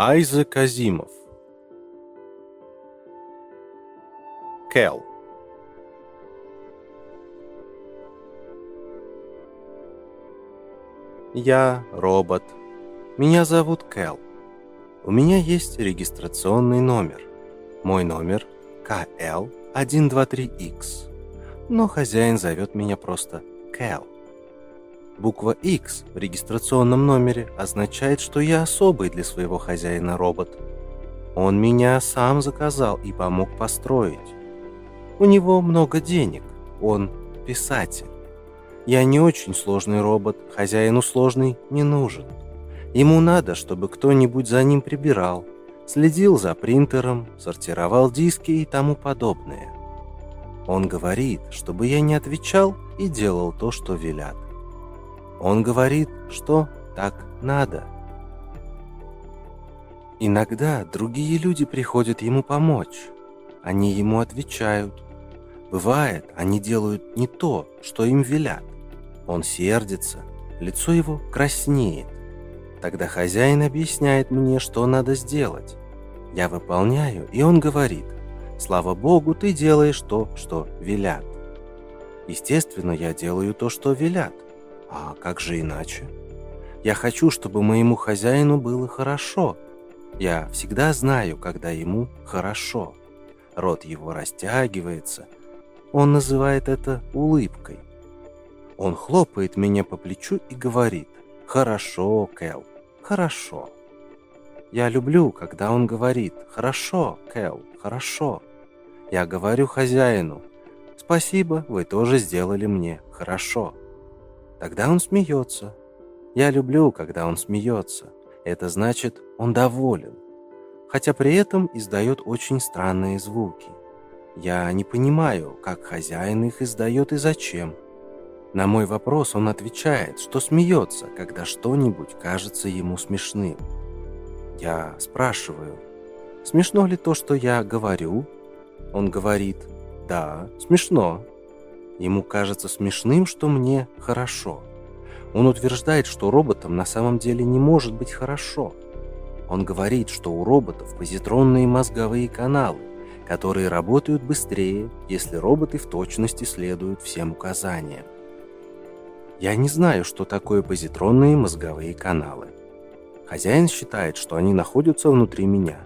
Айзек Азимов Кэл Я робот. Меня зовут Кэл. У меня есть регистрационный номер. Мой номер КЛ123X. Но хозяин зовет меня просто Кэл. Буква X в регистрационном номере означает, что я особый для своего хозяина робот. Он меня сам заказал и помог построить. У него много денег, он писатель. Я не очень сложный робот, хозяину сложный не нужен. Ему надо, чтобы кто-нибудь за ним прибирал, следил за принтером, сортировал диски и тому подобное. Он говорит, чтобы я не отвечал и делал то, что велят. Он говорит, что так надо. Иногда другие люди приходят ему помочь. Они ему отвечают. Бывает, они делают не то, что им велят. Он сердится, лицо его краснеет. Тогда хозяин объясняет мне, что надо сделать. Я выполняю, и он говорит, «Слава Богу, ты делаешь то, что велят». Естественно, я делаю то, что велят. А как же иначе? Я хочу, чтобы моему хозяину было хорошо. Я всегда знаю, когда ему хорошо. Рот его растягивается. Он называет это улыбкой. Он хлопает меня по плечу и говорит «Хорошо, Кэл, хорошо». Я люблю, когда он говорит «Хорошо, Кэл, хорошо». Я говорю хозяину «Спасибо, вы тоже сделали мне хорошо». Тогда он смеется. Я люблю, когда он смеется. Это значит, он доволен. Хотя при этом издает очень странные звуки. Я не понимаю, как хозяин их издает и зачем. На мой вопрос он отвечает, что смеется, когда что-нибудь кажется ему смешным. Я спрашиваю, смешно ли то, что я говорю? Он говорит, да, смешно. Ему кажется смешным, что мне хорошо. Он утверждает, что роботам на самом деле не может быть хорошо. Он говорит, что у роботов позитронные мозговые каналы, которые работают быстрее, если роботы в точности следуют всем указаниям. Я не знаю, что такое позитронные мозговые каналы. Хозяин считает, что они находятся внутри меня.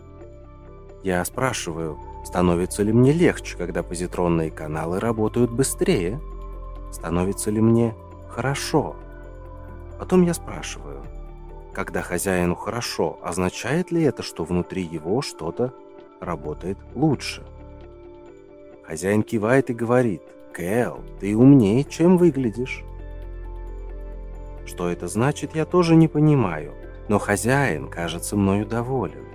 Я спрашиваю, Становится ли мне легче, когда позитронные каналы работают быстрее? Становится ли мне хорошо? Потом я спрашиваю, когда хозяину хорошо, означает ли это, что внутри его что-то работает лучше? Хозяин кивает и говорит, «Кэл, ты умнее, чем выглядишь». Что это значит, я тоже не понимаю, но хозяин кажется мною доволен.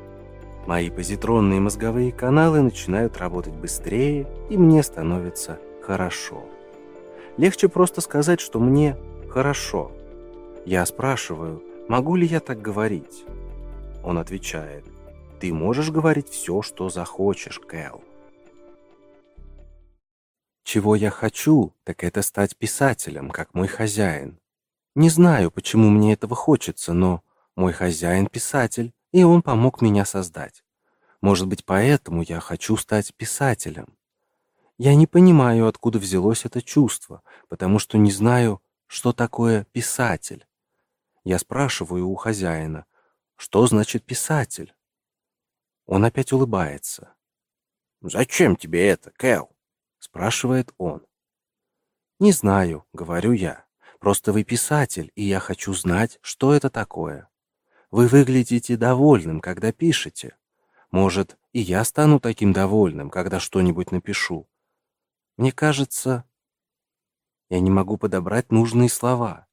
Мои позитронные мозговые каналы начинают работать быстрее, и мне становится хорошо. Легче просто сказать, что мне хорошо. Я спрашиваю, могу ли я так говорить? Он отвечает, ты можешь говорить все, что захочешь, Кэл. Чего я хочу, так это стать писателем, как мой хозяин. Не знаю, почему мне этого хочется, но мой хозяин писатель, и он помог меня создать. Может быть, поэтому я хочу стать писателем. Я не понимаю, откуда взялось это чувство, потому что не знаю, что такое писатель. Я спрашиваю у хозяина, что значит писатель? Он опять улыбается. «Зачем тебе это, Кэл?» — спрашивает он. «Не знаю», — говорю я. «Просто вы писатель, и я хочу знать, что это такое. Вы выглядите довольным, когда пишете. Может, и я стану таким довольным, когда что-нибудь напишу. Мне кажется, я не могу подобрать нужные слова.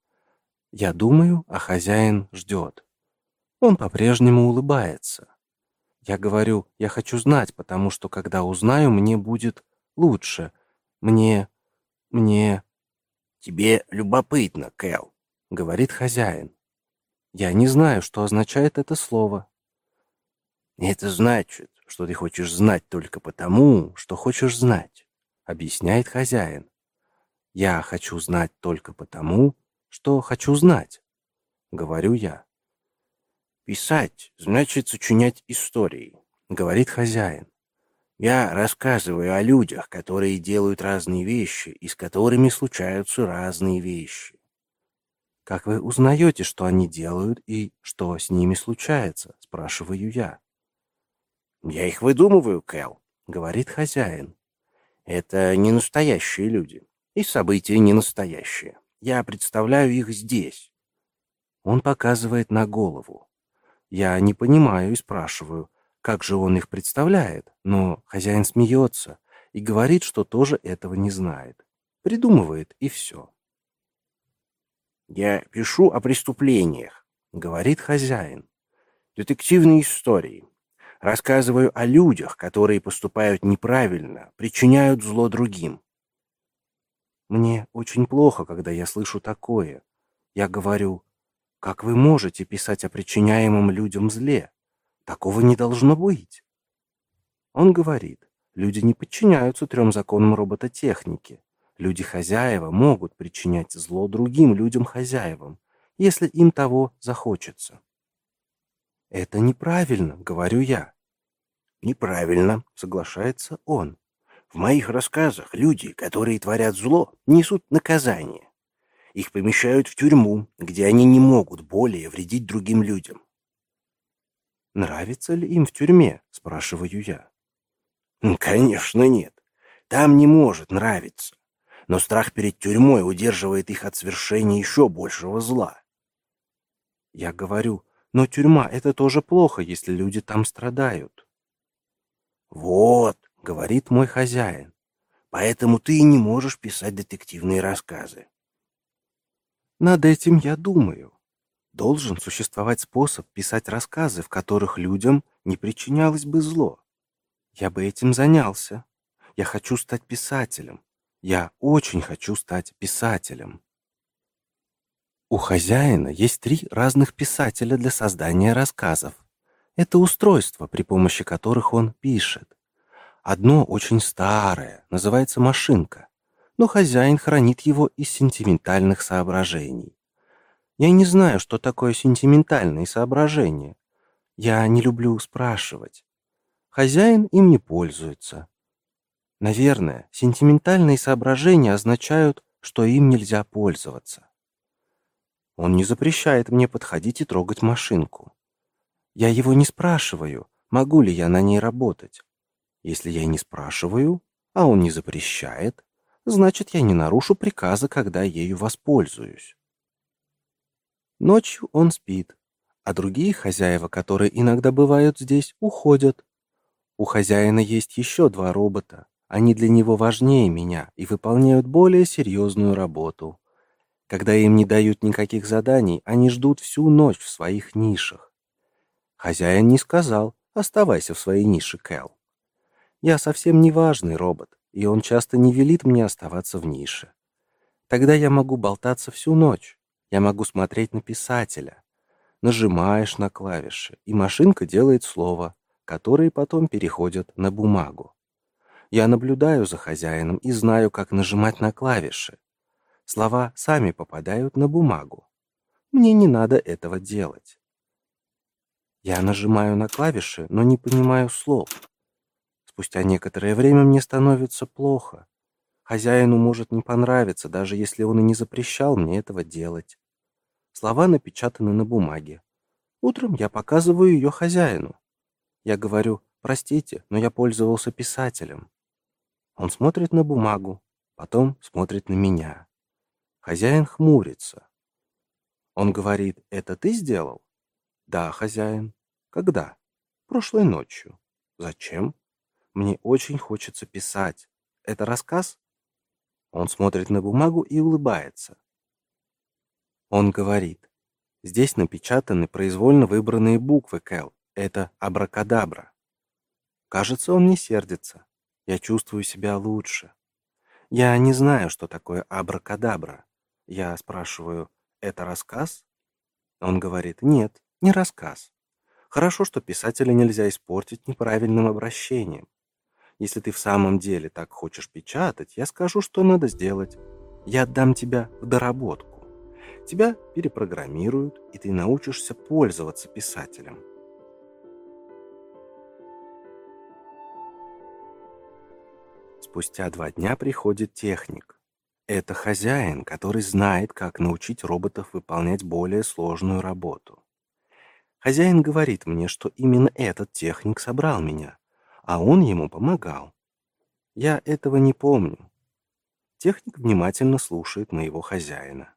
Я думаю, а хозяин ждет. Он по-прежнему улыбается. Я говорю, я хочу знать, потому что когда узнаю, мне будет лучше. Мне... мне... Тебе любопытно, Кэл, говорит хозяин. Я не знаю, что означает это слово. Это значит, что ты хочешь знать только потому, что хочешь знать, объясняет хозяин. Я хочу знать только потому, что хочу знать, говорю я. «Писать значит сочинять истории», — говорит хозяин. «Я рассказываю о людях, которые делают разные вещи и с которыми случаются разные вещи». «Как вы узнаете, что они делают и что с ними случается?» — спрашиваю я. «Я их выдумываю, Кэл», — говорит хозяин. «Это не настоящие люди, и события не настоящие. Я представляю их здесь». Он показывает на голову. Я не понимаю и спрашиваю, как же он их представляет, но хозяин смеется и говорит, что тоже этого не знает. Придумывает и все. «Я пишу о преступлениях», — говорит хозяин. «Детективные истории. Рассказываю о людях, которые поступают неправильно, причиняют зло другим. Мне очень плохо, когда я слышу такое. Я говорю, как вы можете писать о причиняемом людям зле? Такого не должно быть. Он говорит, люди не подчиняются трем законам робототехники. Люди-хозяева могут причинять зло другим людям-хозяевам, если им того захочется. Это неправильно, говорю я. Неправильно, соглашается он. В моих рассказах люди, которые творят зло, несут наказание. Их помещают в тюрьму, где они не могут более вредить другим людям. «Нравится ли им в тюрьме?» – спрашиваю я. «Конечно нет. Там не может нравиться. Но страх перед тюрьмой удерживает их от свершения еще большего зла». Я говорю, но тюрьма – это тоже плохо, если люди там страдают. «Вот», — говорит мой хозяин, — «поэтому ты и не можешь писать детективные рассказы. Над этим я думаю. Должен существовать способ писать рассказы, в которых людям не причинялось бы зло. Я бы этим занялся. Я хочу стать писателем. Я очень хочу стать писателем. У хозяина есть три разных писателя для создания рассказов. Это устройства, при помощи которых он пишет. Одно очень старое, называется машинка но хозяин хранит его из сентиментальных соображений. Я не знаю, что такое сентиментальные соображения. Я не люблю спрашивать. Хозяин им не пользуется. Наверное, сентиментальные соображения означают, что им нельзя пользоваться. Он не запрещает мне подходить и трогать машинку. Я его не спрашиваю, могу ли я на ней работать. Если я не спрашиваю, а он не запрещает, значит, я не нарушу приказа, когда ею воспользуюсь. Ночью он спит, а другие хозяева, которые иногда бывают здесь, уходят. У хозяина есть еще два робота. Они для него важнее меня и выполняют более серьезную работу. Когда им не дают никаких заданий, они ждут всю ночь в своих нишах. Хозяин не сказал «оставайся в своей нише, Кэл». Я совсем не важный робот, и он часто не велит мне оставаться в нише. Тогда я могу болтаться всю ночь. Я могу смотреть на писателя. Нажимаешь на клавиши, и машинка делает слово, которые потом переходят на бумагу. Я наблюдаю за хозяином и знаю, как нажимать на клавиши. Слова сами попадают на бумагу. Мне не надо этого делать. Я нажимаю на клавиши, но не понимаю слов. Спустя некоторое время мне становится плохо. Хозяину может не понравиться, даже если он и не запрещал мне этого делать. Слова напечатаны на бумаге. Утром я показываю ее хозяину. Я говорю, простите, но я пользовался писателем. Он смотрит на бумагу, потом смотрит на меня. Хозяин хмурится. Он говорит, это ты сделал? Да, хозяин. Когда? Прошлой ночью. Зачем? Мне очень хочется писать. Это рассказ? Он смотрит на бумагу и улыбается. Он говорит. Здесь напечатаны произвольно выбранные буквы, Кэл. Это абракадабра. Кажется, он не сердится. Я чувствую себя лучше. Я не знаю, что такое абракадабра. Я спрашиваю, это рассказ? Он говорит, нет, не рассказ. Хорошо, что писателя нельзя испортить неправильным обращением. Если ты в самом деле так хочешь печатать, я скажу, что надо сделать. Я отдам тебя в доработку. Тебя перепрограммируют, и ты научишься пользоваться писателем. Спустя два дня приходит техник. Это хозяин, который знает, как научить роботов выполнять более сложную работу. Хозяин говорит мне, что именно этот техник собрал меня, а он ему помогал. Я этого не помню. Техник внимательно слушает моего хозяина.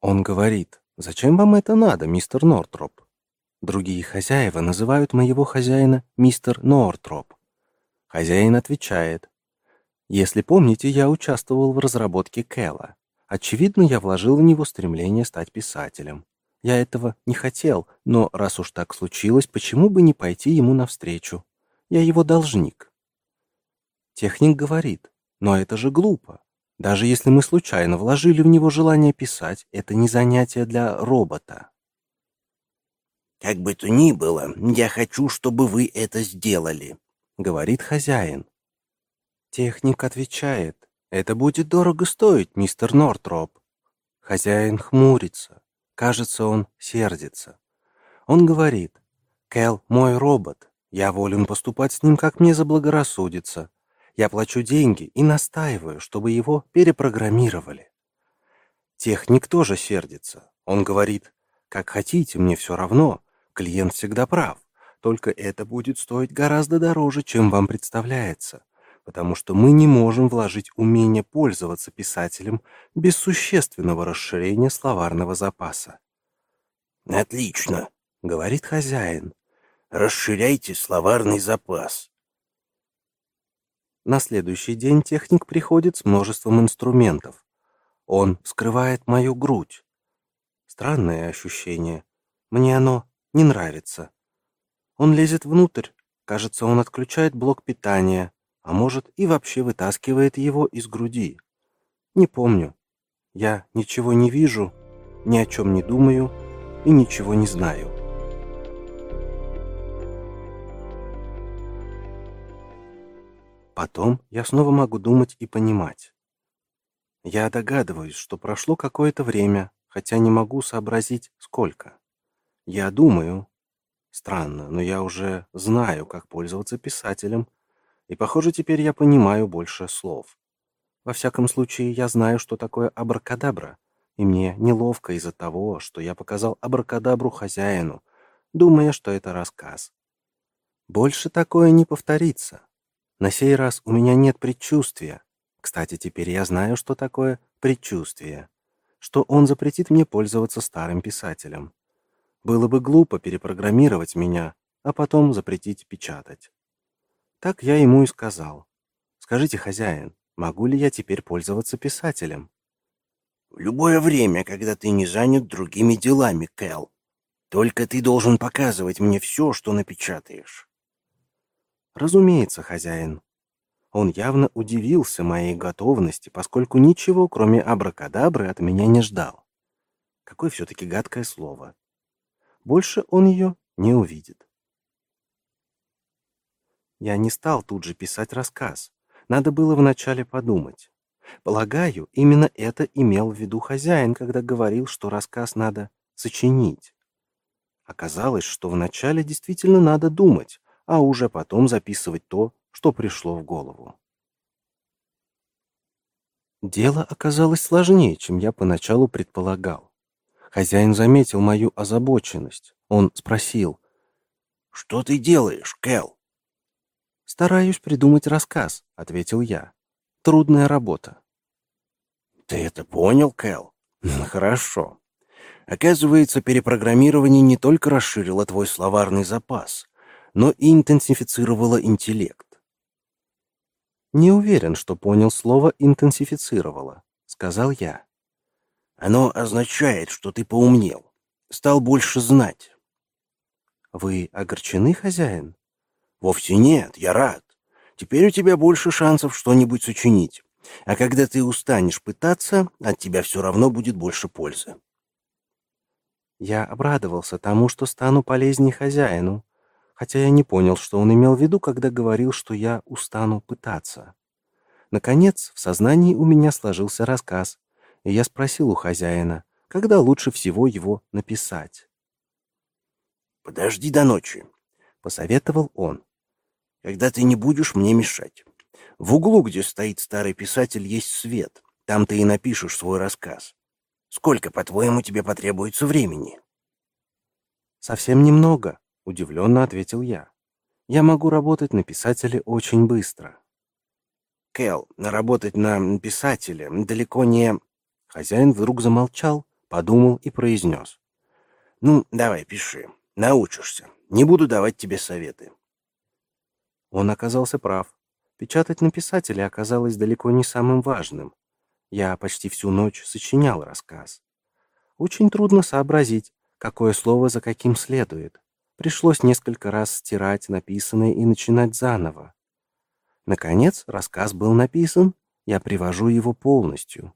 Он говорит, «Зачем вам это надо, мистер Нортроп?» Другие хозяева называют моего хозяина мистер Нортроп. Хозяин отвечает. Если помните, я участвовал в разработке Кэлла. Очевидно, я вложил в него стремление стать писателем. Я этого не хотел, но раз уж так случилось, почему бы не пойти ему навстречу? Я его должник. Техник говорит, но это же глупо. Даже если мы случайно вложили в него желание писать, это не занятие для робота. «Как бы то ни было, я хочу, чтобы вы это сделали», — говорит хозяин. Техник отвечает. «Это будет дорого стоить, мистер Нортроп». Хозяин хмурится. Кажется, он сердится. Он говорит. «Кэл мой робот. Я волен поступать с ним, как мне заблагорассудится. Я плачу деньги и настаиваю, чтобы его перепрограммировали». Техник тоже сердится. Он говорит. «Как хотите, мне все равно. Клиент всегда прав. Только это будет стоить гораздо дороже, чем вам представляется, потому что мы не можем вложить умение пользоваться писателем без существенного расширения словарного запаса. «Отлично», — говорит хозяин. «Расширяйте словарный запас». На следующий день техник приходит с множеством инструментов. Он вскрывает мою грудь. Странное ощущение. Мне оно не нравится. Он лезет внутрь. Кажется, он отключает блок питания, а может и вообще вытаскивает его из груди. Не помню. Я ничего не вижу, ни о чем не думаю и ничего не знаю. Потом я снова могу думать и понимать. Я догадываюсь, что прошло какое-то время, хотя не могу сообразить, сколько. Я думаю, Странно, но я уже знаю, как пользоваться писателем, и, похоже, теперь я понимаю больше слов. Во всяком случае, я знаю, что такое абракадабра, и мне неловко из-за того, что я показал абракадабру хозяину, думая, что это рассказ. Больше такое не повторится. На сей раз у меня нет предчувствия. Кстати, теперь я знаю, что такое предчувствие, что он запретит мне пользоваться старым писателем. Было бы глупо перепрограммировать меня, а потом запретить печатать. Так я ему и сказал. Скажите, хозяин, могу ли я теперь пользоваться писателем? В любое время, когда ты не занят другими делами, Кэл. Только ты должен показывать мне все, что напечатаешь. Разумеется, хозяин. Он явно удивился моей готовности, поскольку ничего, кроме абракадабры, от меня не ждал. Какое все-таки гадкое слово. Больше он ее не увидит. Я не стал тут же писать рассказ. Надо было вначале подумать. Полагаю, именно это имел в виду хозяин, когда говорил, что рассказ надо сочинить. Оказалось, что вначале действительно надо думать, а уже потом записывать то, что пришло в голову. Дело оказалось сложнее, чем я поначалу предполагал. Хозяин заметил мою озабоченность. Он спросил. «Что ты делаешь, Кэл?» «Стараюсь придумать рассказ», — ответил я. «Трудная работа». «Ты это понял, Кэл? Хорошо. Оказывается, перепрограммирование не только расширило твой словарный запас, но и интенсифицировало интеллект. «Не уверен, что понял слово «интенсифицировало», — сказал я. Оно означает, что ты поумнел, стал больше знать. Вы огорчены, хозяин? Вовсе нет, я рад. Теперь у тебя больше шансов что-нибудь сочинить. А когда ты устанешь пытаться, от тебя все равно будет больше пользы. Я обрадовался тому, что стану полезнее хозяину, хотя я не понял, что он имел в виду, когда говорил, что я устану пытаться. Наконец, в сознании у меня сложился рассказ, и я спросил у хозяина, когда лучше всего его написать. «Подожди до ночи», — посоветовал он. «Когда ты не будешь мне мешать. В углу, где стоит старый писатель, есть свет. Там ты и напишешь свой рассказ. Сколько, по-твоему, тебе потребуется времени?» «Совсем немного», — удивленно ответил я. «Я могу работать на писателе очень быстро». Кэл, работать на писателе далеко не...» Хозяин вдруг замолчал, подумал и произнес. «Ну, давай, пиши. Научишься. Не буду давать тебе советы». Он оказался прав. Печатать на писателя оказалось далеко не самым важным. Я почти всю ночь сочинял рассказ. Очень трудно сообразить, какое слово за каким следует. Пришлось несколько раз стирать написанное и начинать заново. Наконец, рассказ был написан, я привожу его полностью.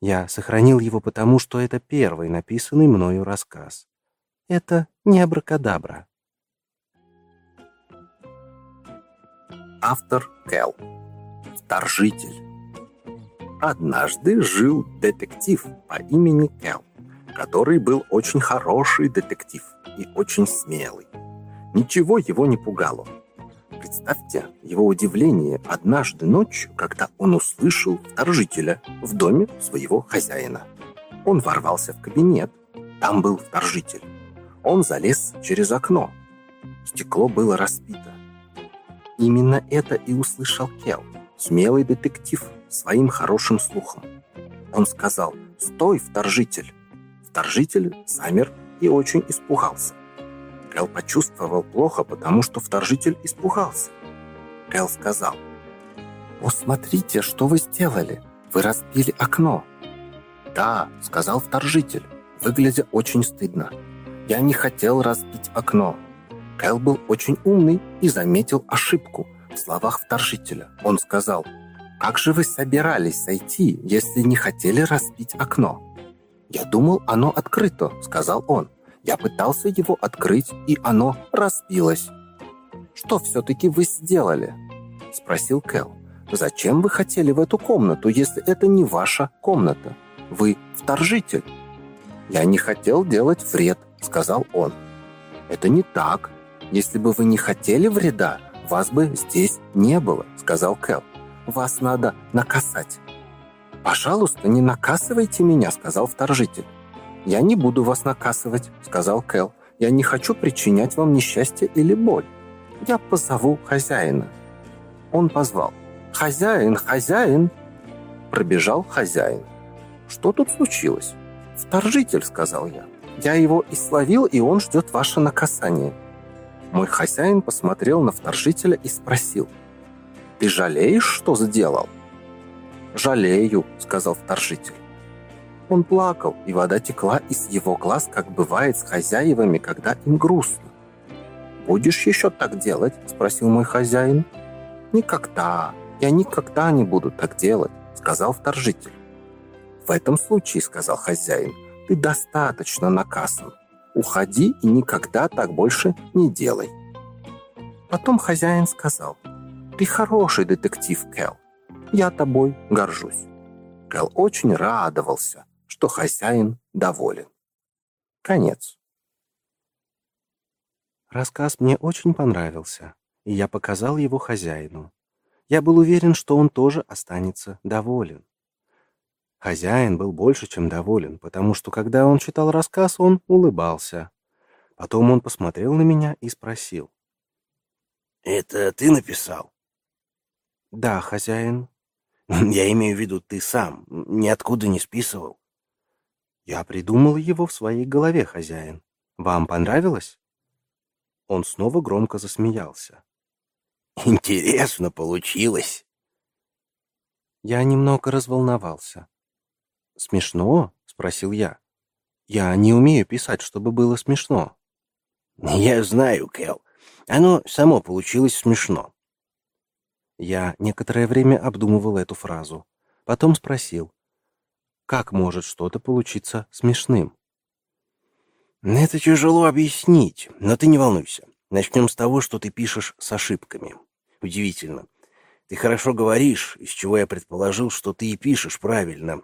Я сохранил его потому, что это первый написанный мною рассказ. Это не абракадабра. Автор Кэл. Вторжитель. Однажды жил детектив по имени Кэл который был очень хороший детектив и очень смелый. Ничего его не пугало. Представьте его удивление однажды ночью, когда он услышал вторжителя в доме своего хозяина. Он ворвался в кабинет. Там был вторжитель. Он залез через окно. Стекло было разбито. Именно это и услышал Кел, смелый детектив, своим хорошим слухом. Он сказал «Стой, вторжитель!» Вторжитель замер и очень испугался. Кэл почувствовал плохо, потому что вторжитель испугался. Кэл сказал, «О, смотрите, что вы сделали! Вы разбили окно!» «Да», — сказал вторжитель, выглядя очень стыдно. «Я не хотел разбить окно». Кэл был очень умный и заметил ошибку в словах вторжителя. Он сказал, «Как же вы собирались сойти, если не хотели разбить окно?» «Я думал, оно открыто», — сказал он. «Я пытался его открыть, и оно разбилось». «Что все-таки вы сделали?» — спросил Кэл. «Зачем вы хотели в эту комнату, если это не ваша комната? Вы вторжитель». «Я не хотел делать вред», — сказал он. «Это не так. Если бы вы не хотели вреда, вас бы здесь не было», — сказал Кэл. «Вас надо наказать». «Пожалуйста, не наказывайте меня», — сказал вторжитель. «Я не буду вас наказывать», — сказал Кэл. «Я не хочу причинять вам несчастье или боль. Я позову хозяина». Он позвал. «Хозяин, хозяин!» Пробежал хозяин. «Что тут случилось?» «Вторжитель», — сказал я. «Я его и словил, и он ждет ваше наказание». Мой хозяин посмотрел на вторжителя и спросил. «Ты жалеешь, что сделал?» «Жалею», — сказал вторжитель. Он плакал, и вода текла из его глаз, как бывает с хозяевами, когда им грустно. «Будешь еще так делать?» — спросил мой хозяин. «Никогда. Я никогда не буду так делать», — сказал вторжитель. «В этом случае», — сказал хозяин, — «ты достаточно наказан. Уходи и никогда так больше не делай». Потом хозяин сказал, «Ты хороший детектив, Кэл. Я тобой горжусь». Кэл очень радовался, что хозяин доволен. Конец. Рассказ мне очень понравился, и я показал его хозяину. Я был уверен, что он тоже останется доволен. Хозяин был больше, чем доволен, потому что, когда он читал рассказ, он улыбался. Потом он посмотрел на меня и спросил. «Это ты написал?» «Да, хозяин», Я имею в виду ты сам, ниоткуда не списывал. Я придумал его в своей голове, хозяин. Вам понравилось? Он снова громко засмеялся. Интересно получилось. Я немного разволновался. Смешно? спросил я. Я не умею писать, чтобы было смешно. Я знаю, Кэл. Оно само получилось смешно. Я некоторое время обдумывал эту фразу. Потом спросил, как может что-то получиться смешным? Это тяжело объяснить, но ты не волнуйся. Начнем с того, что ты пишешь с ошибками. Удивительно. Ты хорошо говоришь, из чего я предположил, что ты и пишешь правильно.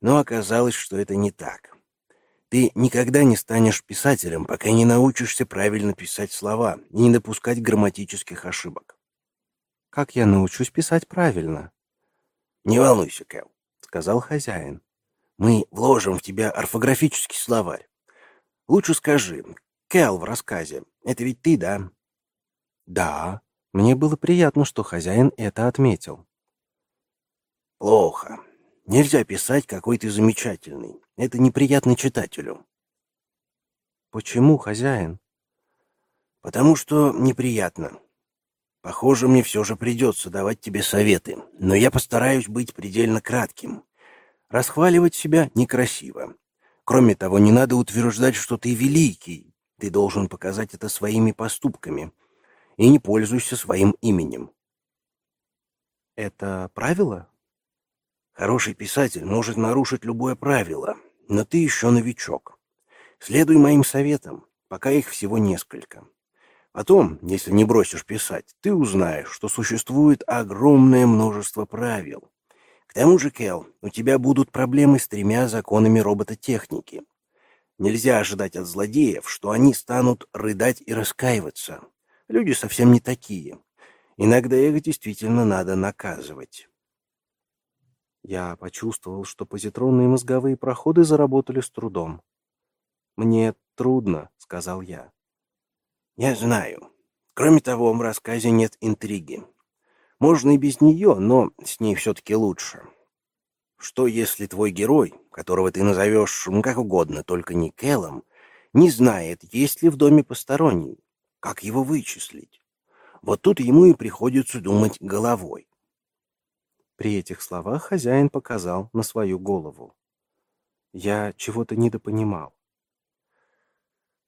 Но оказалось, что это не так. Ты никогда не станешь писателем, пока не научишься правильно писать слова и не допускать грамматических ошибок. Как я научусь писать правильно? Не волнуйся, Кэл, сказал хозяин. Мы вложим в тебя орфографический словарь. Лучше скажи, Кэл в рассказе, это ведь ты, да? Да. Мне было приятно, что хозяин это отметил. Плохо. Нельзя писать, какой ты замечательный. Это неприятно читателю. Почему, хозяин? Потому что неприятно. Похоже, мне все же придется давать тебе советы, но я постараюсь быть предельно кратким. Расхваливать себя некрасиво. Кроме того, не надо утверждать, что ты великий. Ты должен показать это своими поступками. И не пользуйся своим именем. Это правило? Хороший писатель может нарушить любое правило, но ты еще новичок. Следуй моим советам, пока их всего несколько. Потом, если не бросишь писать, ты узнаешь, что существует огромное множество правил. К тому же, Кел, у тебя будут проблемы с тремя законами робототехники. Нельзя ожидать от злодеев, что они станут рыдать и раскаиваться. Люди совсем не такие. Иногда их действительно надо наказывать. Я почувствовал, что позитронные мозговые проходы заработали с трудом. «Мне трудно», — сказал я. Я знаю. Кроме того, в рассказе нет интриги. Можно и без нее, но с ней все-таки лучше. Что если твой герой, которого ты назовешь как угодно, только не Келлом, не знает, есть ли в доме посторонний? Как его вычислить? Вот тут ему и приходится думать головой. При этих словах хозяин показал на свою голову. Я чего-то недопонимал.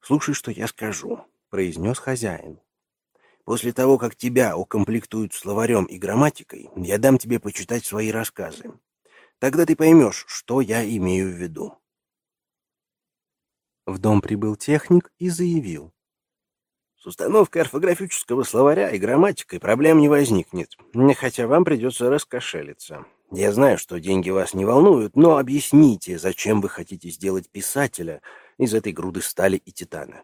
Слушай, что я скажу произнес хозяин. После того, как тебя укомплектуют словарем и грамматикой, я дам тебе почитать свои рассказы. Тогда ты поймешь, что я имею в виду. В дом прибыл техник и заявил. С установкой орфографического словаря и грамматикой проблем не возникнет, хотя вам придется раскошелиться. Я знаю, что деньги вас не волнуют, но объясните, зачем вы хотите сделать писателя из этой груды стали и титана.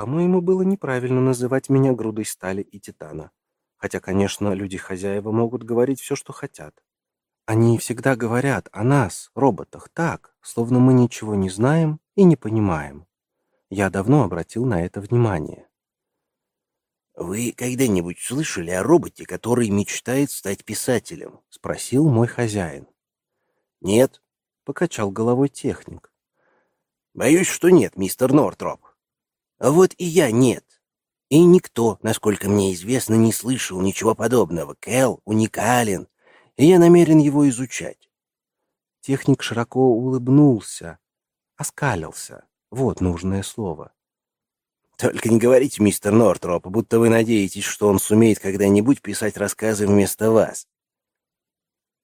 По-моему, было неправильно называть меня грудой стали и титана. Хотя, конечно, люди-хозяева могут говорить все, что хотят. Они всегда говорят о нас, роботах, так, словно мы ничего не знаем и не понимаем. Я давно обратил на это внимание. «Вы когда-нибудь слышали о роботе, который мечтает стать писателем?» — спросил мой хозяин. «Нет», — покачал головой техник. «Боюсь, что нет, мистер Нортроп. А вот и я нет. И никто, насколько мне известно, не слышал ничего подобного. Кэл уникален, и я намерен его изучать. Техник широко улыбнулся, оскалился. Вот нужное слово. Только не говорите, мистер Нортроп, будто вы надеетесь, что он сумеет когда-нибудь писать рассказы вместо вас.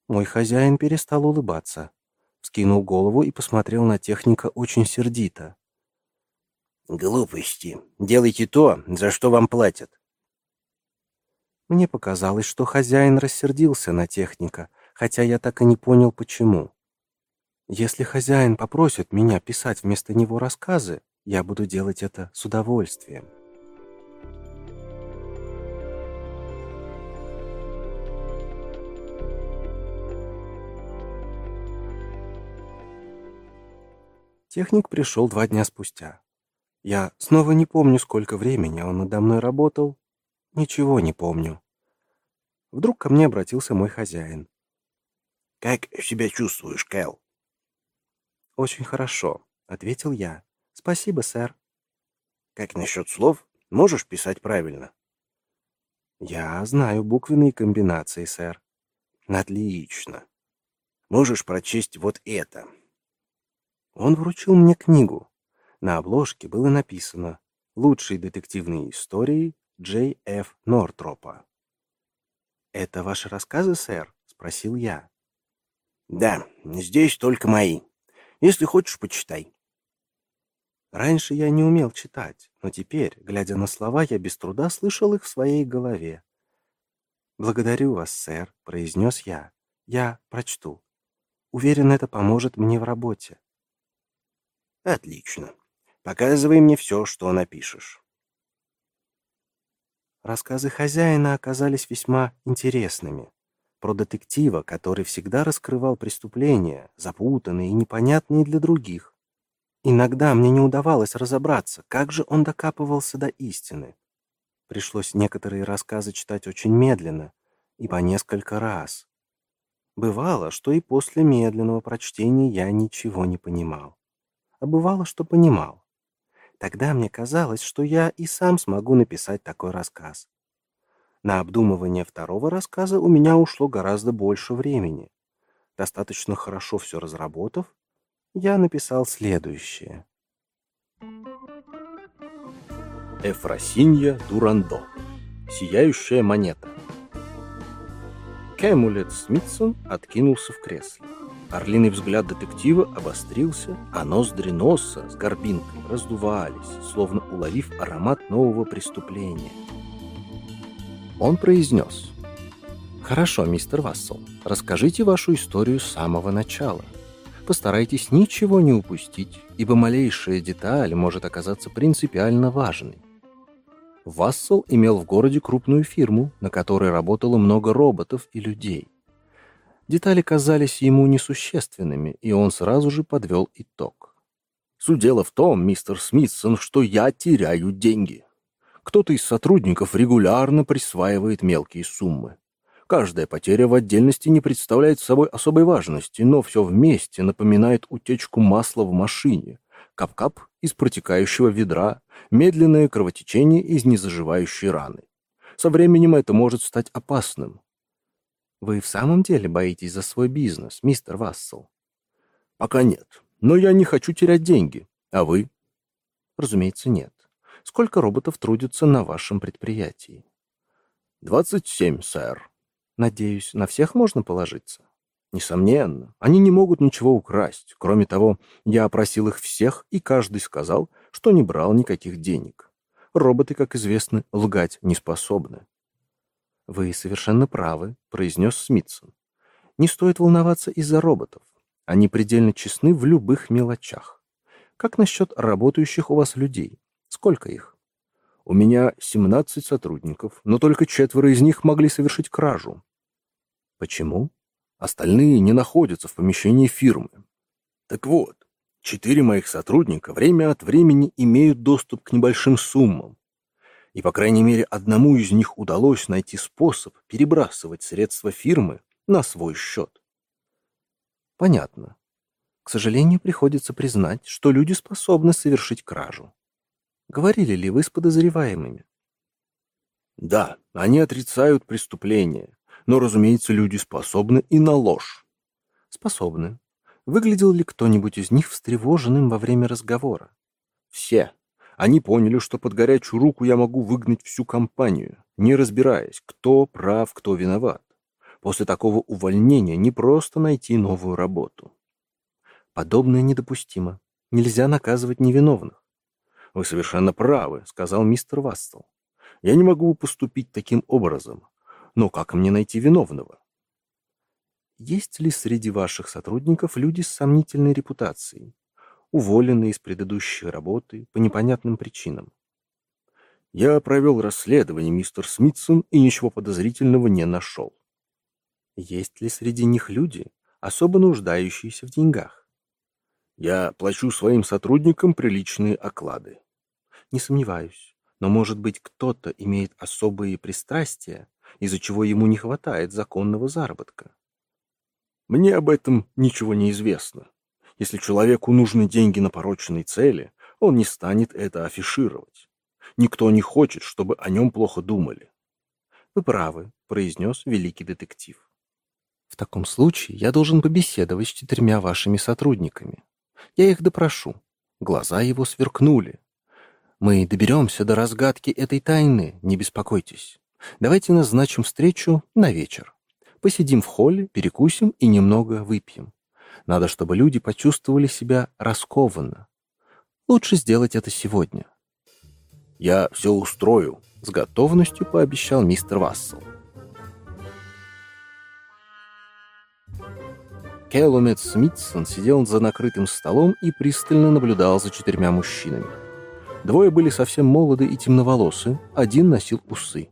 Мой хозяин перестал улыбаться, вскинул голову и посмотрел на техника очень сердито. Глупости. Делайте то, за что вам платят. Мне показалось, что хозяин рассердился на техника, хотя я так и не понял, почему. Если хозяин попросит меня писать вместо него рассказы, я буду делать это с удовольствием. Техник пришел два дня спустя. Я снова не помню, сколько времени он надо мной работал. Ничего не помню. Вдруг ко мне обратился мой хозяин. «Как себя чувствуешь, Кэл?» «Очень хорошо», — ответил я. «Спасибо, сэр». «Как насчет слов? Можешь писать правильно?» «Я знаю буквенные комбинации, сэр». «Отлично. Можешь прочесть вот это». Он вручил мне книгу. На обложке было написано «Лучшие детективные истории Джей Ф. Нортропа». «Это ваши рассказы, сэр?» — спросил я. «Да, здесь только мои. Если хочешь, почитай». Раньше я не умел читать, но теперь, глядя на слова, я без труда слышал их в своей голове. «Благодарю вас, сэр», — произнес я. «Я прочту». Уверен, это поможет мне в работе. Отлично. Показывай мне все, что напишешь. Рассказы хозяина оказались весьма интересными. Про детектива, который всегда раскрывал преступления, запутанные и непонятные для других. Иногда мне не удавалось разобраться, как же он докапывался до истины. Пришлось некоторые рассказы читать очень медленно и по несколько раз. Бывало, что и после медленного прочтения я ничего не понимал. А бывало, что понимал. Тогда мне казалось, что я и сам смогу написать такой рассказ. На обдумывание второго рассказа у меня ушло гораздо больше времени. Достаточно хорошо все разработав, я написал следующее. Эфросинья Дурандо. Сияющая монета. Кэмулет Смитсон откинулся в кресле. Орлиный взгляд детектива обострился, а ноздри носа с горбинкой раздувались, словно уловив аромат нового преступления. Он произнес. «Хорошо, мистер Вассел, расскажите вашу историю с самого начала. Постарайтесь ничего не упустить, ибо малейшая деталь может оказаться принципиально важной. Вассел имел в городе крупную фирму, на которой работало много роботов и людей. Детали казались ему несущественными, и он сразу же подвел итог. «Суть дела в том, мистер Смитсон, что я теряю деньги. Кто-то из сотрудников регулярно присваивает мелкие суммы. Каждая потеря в отдельности не представляет собой особой важности, но все вместе напоминает утечку масла в машине, кап-кап из протекающего ведра, медленное кровотечение из незаживающей раны. Со временем это может стать опасным, вы в самом деле боитесь за свой бизнес, мистер Вассел? Пока нет. Но я не хочу терять деньги. А вы? Разумеется, нет. Сколько роботов трудятся на вашем предприятии? Двадцать семь, сэр. Надеюсь, на всех можно положиться? Несомненно, они не могут ничего украсть. Кроме того, я опросил их всех, и каждый сказал, что не брал никаких денег. Роботы, как известно, лгать не способны. «Вы совершенно правы», — произнес Смитсон. «Не стоит волноваться из-за роботов. Они предельно честны в любых мелочах. Как насчет работающих у вас людей? Сколько их?» «У меня 17 сотрудников, но только четверо из них могли совершить кражу». «Почему?» «Остальные не находятся в помещении фирмы». «Так вот, четыре моих сотрудника время от времени имеют доступ к небольшим суммам, и, по крайней мере, одному из них удалось найти способ перебрасывать средства фирмы на свой счет. Понятно. К сожалению, приходится признать, что люди способны совершить кражу. Говорили ли вы с подозреваемыми? Да, они отрицают преступление, но, разумеется, люди способны и на ложь. Способны. Выглядел ли кто-нибудь из них встревоженным во время разговора? Все. Они поняли, что под горячую руку я могу выгнать всю компанию, не разбираясь, кто прав, кто виноват. После такого увольнения не просто найти новую работу. Подобное недопустимо. Нельзя наказывать невиновных. Вы совершенно правы, сказал мистер Вастел. Я не могу поступить таким образом. Но как мне найти виновного? Есть ли среди ваших сотрудников люди с сомнительной репутацией? Уволенный из предыдущей работы по непонятным причинам. Я провел расследование, мистер Смитсон, и ничего подозрительного не нашел. Есть ли среди них люди, особо нуждающиеся в деньгах? Я плачу своим сотрудникам приличные оклады. Не сомневаюсь, но, может быть, кто-то имеет особые пристрастия, из-за чего ему не хватает законного заработка. Мне об этом ничего не известно. Если человеку нужны деньги на порочные цели, он не станет это афишировать. Никто не хочет, чтобы о нем плохо думали. «Вы правы», — произнес великий детектив. «В таком случае я должен побеседовать с четырьмя вашими сотрудниками. Я их допрошу». Глаза его сверкнули. «Мы доберемся до разгадки этой тайны, не беспокойтесь. Давайте назначим встречу на вечер. Посидим в холле, перекусим и немного выпьем. Надо, чтобы люди почувствовали себя раскованно. Лучше сделать это сегодня. «Я все устрою», — с готовностью пообещал мистер Вассел. Келлумет Смитсон сидел за накрытым столом и пристально наблюдал за четырьмя мужчинами. Двое были совсем молоды и темноволосы, один носил усы.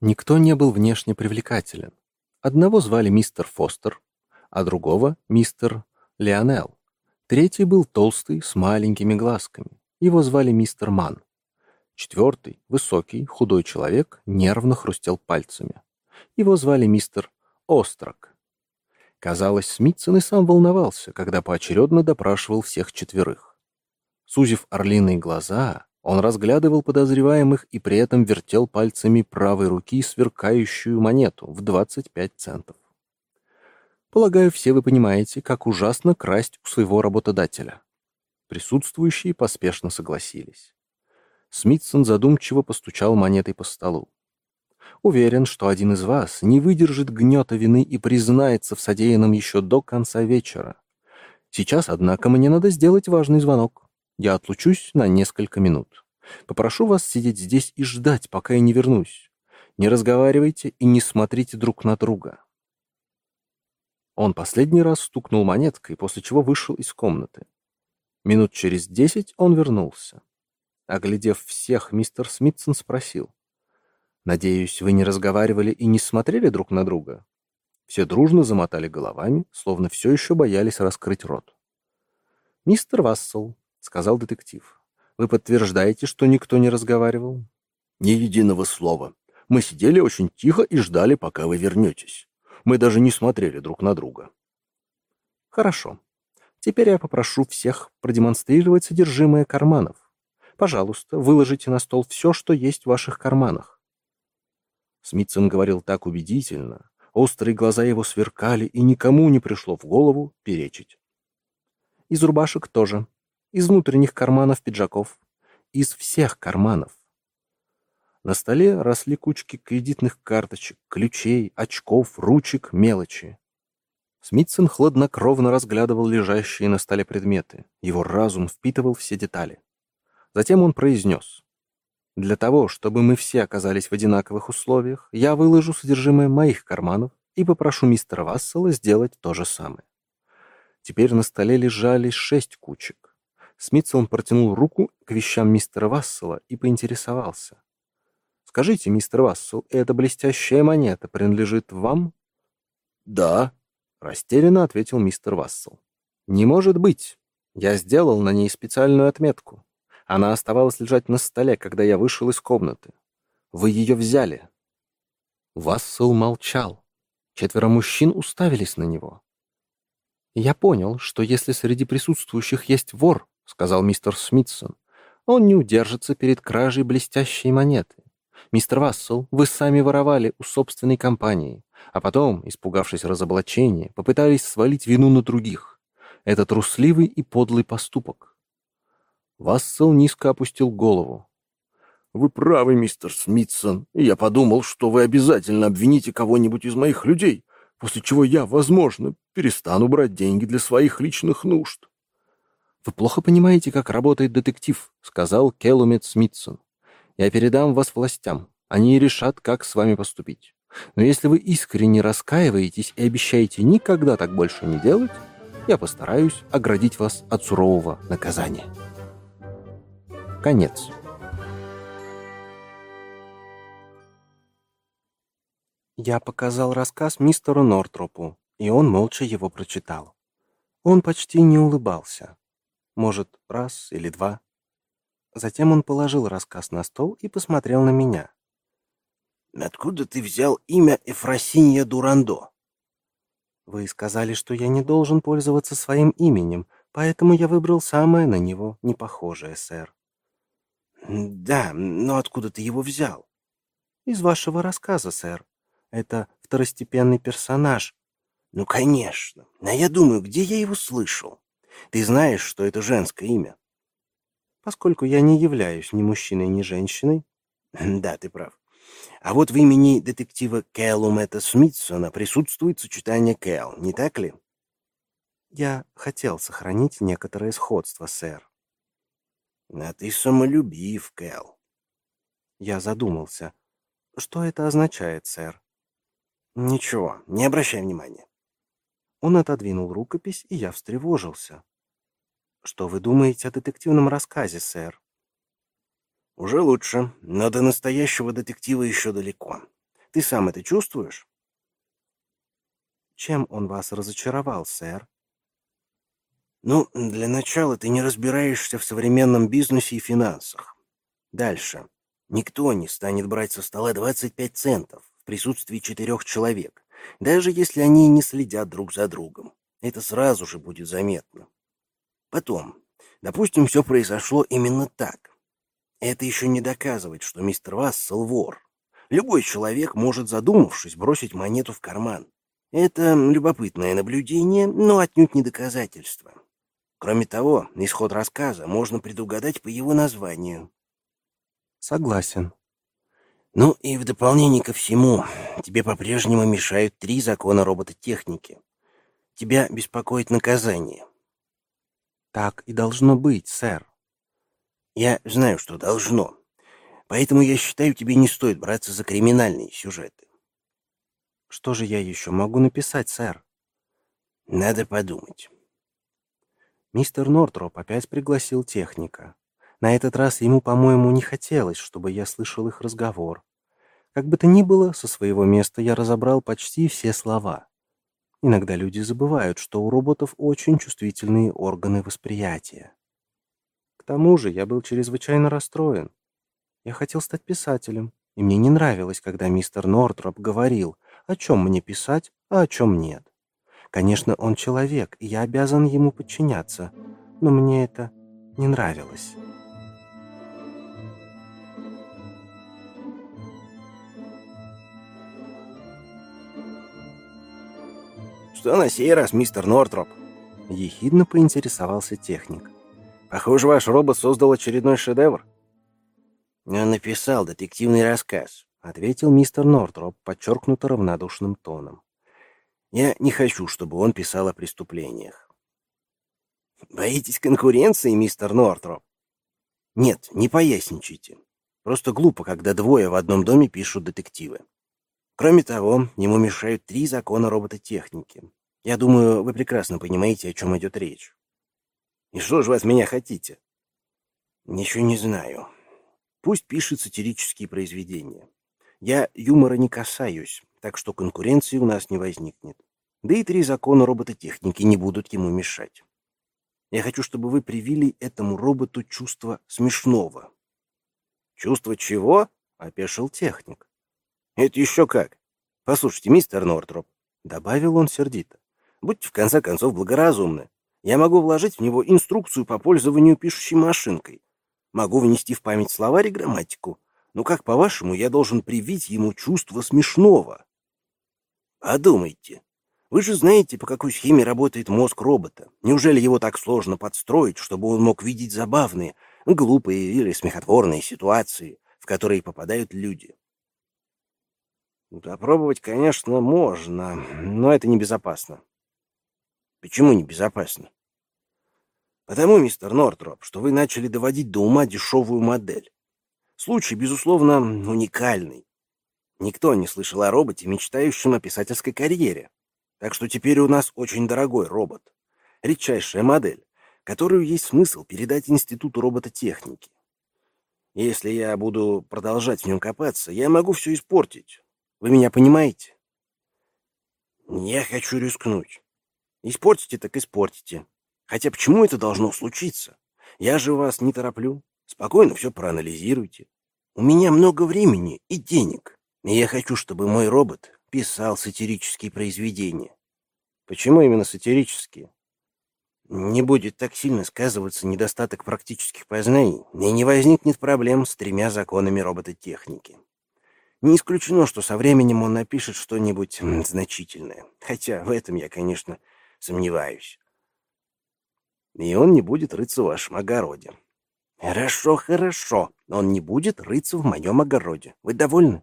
Никто не был внешне привлекателен. Одного звали мистер Фостер, а другого — мистер Леонел. Третий был толстый, с маленькими глазками. Его звали мистер Ман. Четвертый, высокий, худой человек, нервно хрустел пальцами. Его звали мистер Острок. Казалось, Смитсон и сам волновался, когда поочередно допрашивал всех четверых. Сузив орлиные глаза, он разглядывал подозреваемых и при этом вертел пальцами правой руки сверкающую монету в 25 центов. Полагаю, все вы понимаете, как ужасно красть у своего работодателя. Присутствующие поспешно согласились. Смитсон задумчиво постучал монетой по столу. Уверен, что один из вас не выдержит гнета вины и признается в содеянном еще до конца вечера. Сейчас, однако, мне надо сделать важный звонок. Я отлучусь на несколько минут. Попрошу вас сидеть здесь и ждать, пока я не вернусь. Не разговаривайте и не смотрите друг на друга. Он последний раз стукнул монеткой, после чего вышел из комнаты. Минут через десять он вернулся. Оглядев всех, мистер Смитсон спросил. «Надеюсь, вы не разговаривали и не смотрели друг на друга?» Все дружно замотали головами, словно все еще боялись раскрыть рот. «Мистер Вассел», — сказал детектив, — «вы подтверждаете, что никто не разговаривал?» «Ни единого слова. Мы сидели очень тихо и ждали, пока вы вернетесь. Мы даже не смотрели друг на друга». «Хорошо. Теперь я попрошу всех продемонстрировать содержимое карманов. Пожалуйста, выложите на стол все, что есть в ваших карманах. Смитсон говорил так убедительно, острые глаза его сверкали, и никому не пришло в голову перечить. Из рубашек тоже, из внутренних карманов пиджаков, из всех карманов. На столе росли кучки кредитных карточек, ключей, очков, ручек, мелочи. Смитсон хладнокровно разглядывал лежащие на столе предметы. Его разум впитывал все детали. Затем он произнес. «Для того, чтобы мы все оказались в одинаковых условиях, я выложу содержимое моих карманов и попрошу мистера Вассела сделать то же самое». Теперь на столе лежали шесть кучек. Смитсон протянул руку к вещам мистера Вассела и поинтересовался. «Скажите, мистер Вассел, эта блестящая монета принадлежит вам?» «Да», — растерянно ответил мистер Вассел. «Не может быть. Я сделал на ней специальную отметку. Она оставалась лежать на столе, когда я вышел из комнаты. Вы ее взяли. Вассел молчал. Четверо мужчин уставились на него. «Я понял, что если среди присутствующих есть вор, — сказал мистер Смитсон, — он не удержится перед кражей блестящей монеты. Мистер Вассел, вы сами воровали у собственной компании, а потом, испугавшись разоблачения, попытались свалить вину на других. Это трусливый и подлый поступок. Вассел низко опустил голову. «Вы правы, мистер Смитсон, и я подумал, что вы обязательно обвините кого-нибудь из моих людей, после чего я, возможно, перестану брать деньги для своих личных нужд». «Вы плохо понимаете, как работает детектив», — сказал Келлумет Смитсон. «Я передам вас властям. Они решат, как с вами поступить. Но если вы искренне раскаиваетесь и обещаете никогда так больше не делать, я постараюсь оградить вас от сурового наказания». Конец. Я показал рассказ мистеру Нортропу, и он молча его прочитал. Он почти не улыбался. Может, раз или два. Затем он положил рассказ на стол и посмотрел на меня. «Откуда ты взял имя Эфросинья Дурандо?» «Вы сказали, что я не должен пользоваться своим именем, поэтому я выбрал самое на него непохожее, сэр». «Да, но откуда ты его взял?» «Из вашего рассказа, сэр. Это второстепенный персонаж». «Ну, конечно. А я думаю, где я его слышал? Ты знаешь, что это женское имя?» «Поскольку я не являюсь ни мужчиной, ни женщиной». «Да, ты прав. А вот в имени детектива Кэллу Мэтта Смитсона присутствует сочетание Кэл, не так ли?» «Я хотел сохранить некоторое сходство, сэр». А ты самолюбив, Кэл. Я задумался. Что это означает, сэр? Ничего, не обращай внимания. Он отодвинул рукопись, и я встревожился. «Что вы думаете о детективном рассказе, сэр?» «Уже лучше, но до настоящего детектива еще далеко. Ты сам это чувствуешь?» «Чем он вас разочаровал, сэр?» «Ну, для начала ты не разбираешься в современном бизнесе и финансах. Дальше. Никто не станет брать со стола 25 центов в присутствии четырех человек, даже если они не следят друг за другом. Это сразу же будет заметно. Потом, допустим, все произошло именно так. Это еще не доказывает, что мистер Вассел вор. Любой человек может, задумавшись, бросить монету в карман. Это любопытное наблюдение, но отнюдь не доказательство. Кроме того, исход рассказа можно предугадать по его названию. Согласен. Ну и в дополнение ко всему, тебе по-прежнему мешают три закона робототехники. Тебя беспокоит наказание. Так и должно быть, сэр. Я знаю, что должно. Поэтому я считаю, тебе не стоит браться за криминальные сюжеты. Что же я еще могу написать, сэр? Надо подумать. Мистер Нортроп опять пригласил техника. На этот раз ему, по-моему, не хотелось, чтобы я слышал их разговор. Как бы то ни было, со своего места я разобрал почти все слова. Иногда люди забывают, что у роботов очень чувствительные органы восприятия. К тому же я был чрезвычайно расстроен. Я хотел стать писателем, и мне не нравилось, когда мистер Нортроп говорил, о чем мне писать, а о чем нет. Конечно, он человек, и я обязан ему подчиняться, но мне это не нравилось. «Что на сей раз, мистер Нортроп?» Ехидно поинтересовался техник. «Похоже, ваш робот создал очередной шедевр». «Он написал детективный рассказ», — ответил мистер Нортроп подчеркнуто равнодушным тоном. «Я не хочу, чтобы он писал о преступлениях». «Боитесь конкуренции, мистер Нортроп?» «Нет, не поясничайте. Просто глупо, когда двое в одном доме пишут детективы. Кроме того, ему мешают три закона робототехники. Я думаю, вы прекрасно понимаете, о чем идет речь. И что же вы от меня хотите? Ничего не знаю. Пусть пишет сатирические произведения. Я юмора не касаюсь, так что конкуренции у нас не возникнет. Да и три закона робототехники не будут ему мешать. Я хочу, чтобы вы привили этому роботу чувство смешного. Чувство чего? опешил техник. «Это еще как? Послушайте, мистер Нортроп», — добавил он сердито, — «будьте в конце концов благоразумны. Я могу вложить в него инструкцию по пользованию пишущей машинкой. Могу внести в память словарь и грамматику. Но как, по-вашему, я должен привить ему чувство смешного?» «Подумайте. Вы же знаете, по какой схеме работает мозг робота. Неужели его так сложно подстроить, чтобы он мог видеть забавные, глупые или смехотворные ситуации, в которые попадают люди?» Попробовать, конечно, можно, но это небезопасно. Почему небезопасно? Потому, мистер Нортроп, что вы начали доводить до ума дешевую модель. Случай, безусловно, уникальный. Никто не слышал о роботе, мечтающем о писательской карьере. Так что теперь у нас очень дорогой робот. Редчайшая модель, которую есть смысл передать Институту робототехники. Если я буду продолжать в нем копаться, я могу все испортить. Вы меня понимаете? Я хочу рискнуть. Испортите, так испортите. Хотя почему это должно случиться? Я же вас не тороплю. Спокойно все проанализируйте. У меня много времени и денег. И я хочу, чтобы мой робот писал сатирические произведения. Почему именно сатирические? Не будет так сильно сказываться недостаток практических познаний, и не возникнет проблем с тремя законами робототехники. Не исключено, что со временем он напишет что-нибудь значительное. Хотя в этом я, конечно, сомневаюсь. И он не будет рыться в вашем огороде. Хорошо, хорошо. Он не будет рыться в моем огороде. Вы довольны?